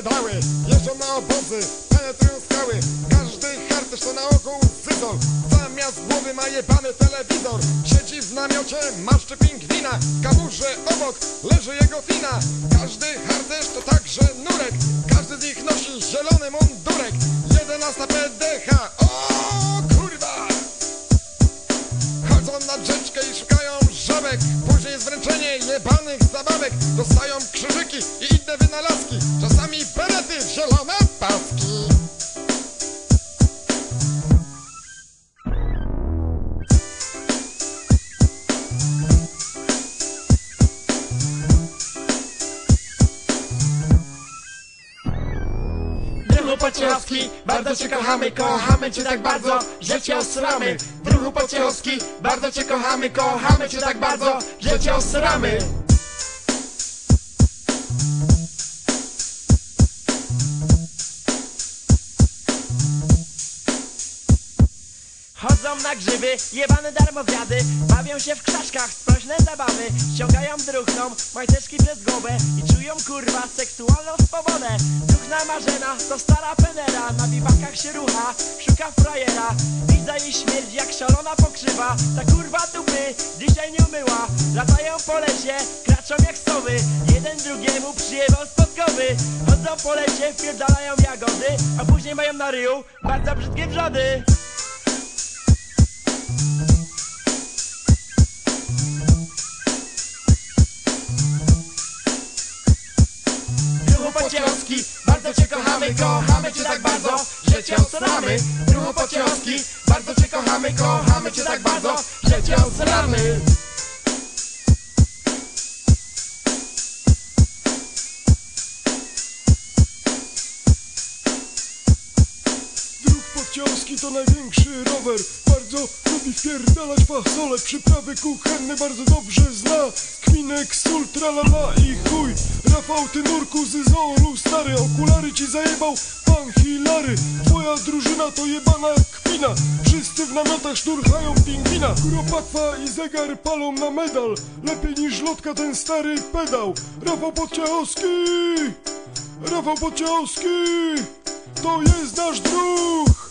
pedały Jeżdżą na obozy, penetrują skały. Każdy harcerz to na oku zytol Zamiast głowy ma jebany telefon paski Druhu Pociechowski, bardzo cię kochamy, kochamy cię tak bardzo, że cię osramy. Druhu Pociechowski, bardzo cię kochamy, kochamy cię tak bardzo, że cię osramy. Na grzyby, jebane darmozjady Bawią się w krzaczkach, sprośne zabawy. Ściągają druchną, majteczki przez głowę I czują kurwa seksualną swobodę Duchna Marzena to stara penera. Na biwakach się rucha, szuka frajera. I za jej śmierć jak szalona pokrzywa. Ta kurwa dupy dzisiaj nie umyła. Latają po lesie, kraczą jak sowy Jeden drugiemu przyjebał spotkowy Chodzą po lesie, wpierdalają jagody A później mają na ryju bardzo brzydkie wrzody kochamy, kochamy cię tak bardzo, że cię osramy. Druhu Pociechowski, bardzo cię kochamy, kochamy cię tak bardzo, że cię osramy. Druk podciąski to największy rower Bardzo lubi wpierdalać fasole Przyprawy kuchenne bardzo dobrze zna. Kminek, sól, tralala i chuj. Rafał, ty nurku z zoolu. Stary Okulary ci zajebał pan Hilary. Twoja drużyna to jebana kpina. Wszyscy w namiotach szturchają pingwina. Kuropatwa i zegar palą na medal. Lepiej niż lotka ten stary pedał. Rafał Podciechowski! Rafał Podciechowski! To jest nasz druh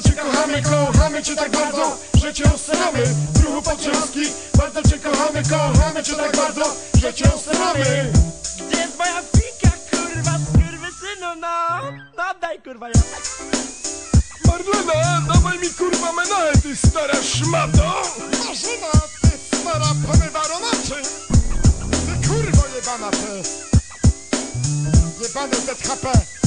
bardzo cię kochamy, kochamy cię tak bardzo, że cię osramy. Druhu Pociechowski, bardzo cię kochamy, kochamy cię tak bardzo, że cię osramy. Gdzie jest moja fika, kurwa, skurwysynu, no? No daj, kurwa, ja. Marlena, dawaj mi kurwa menałę, ty stara szmato! Marzyna, ty stara pomywaro naczyń. Ty kurwo jebana, ty. Jebany ZHP.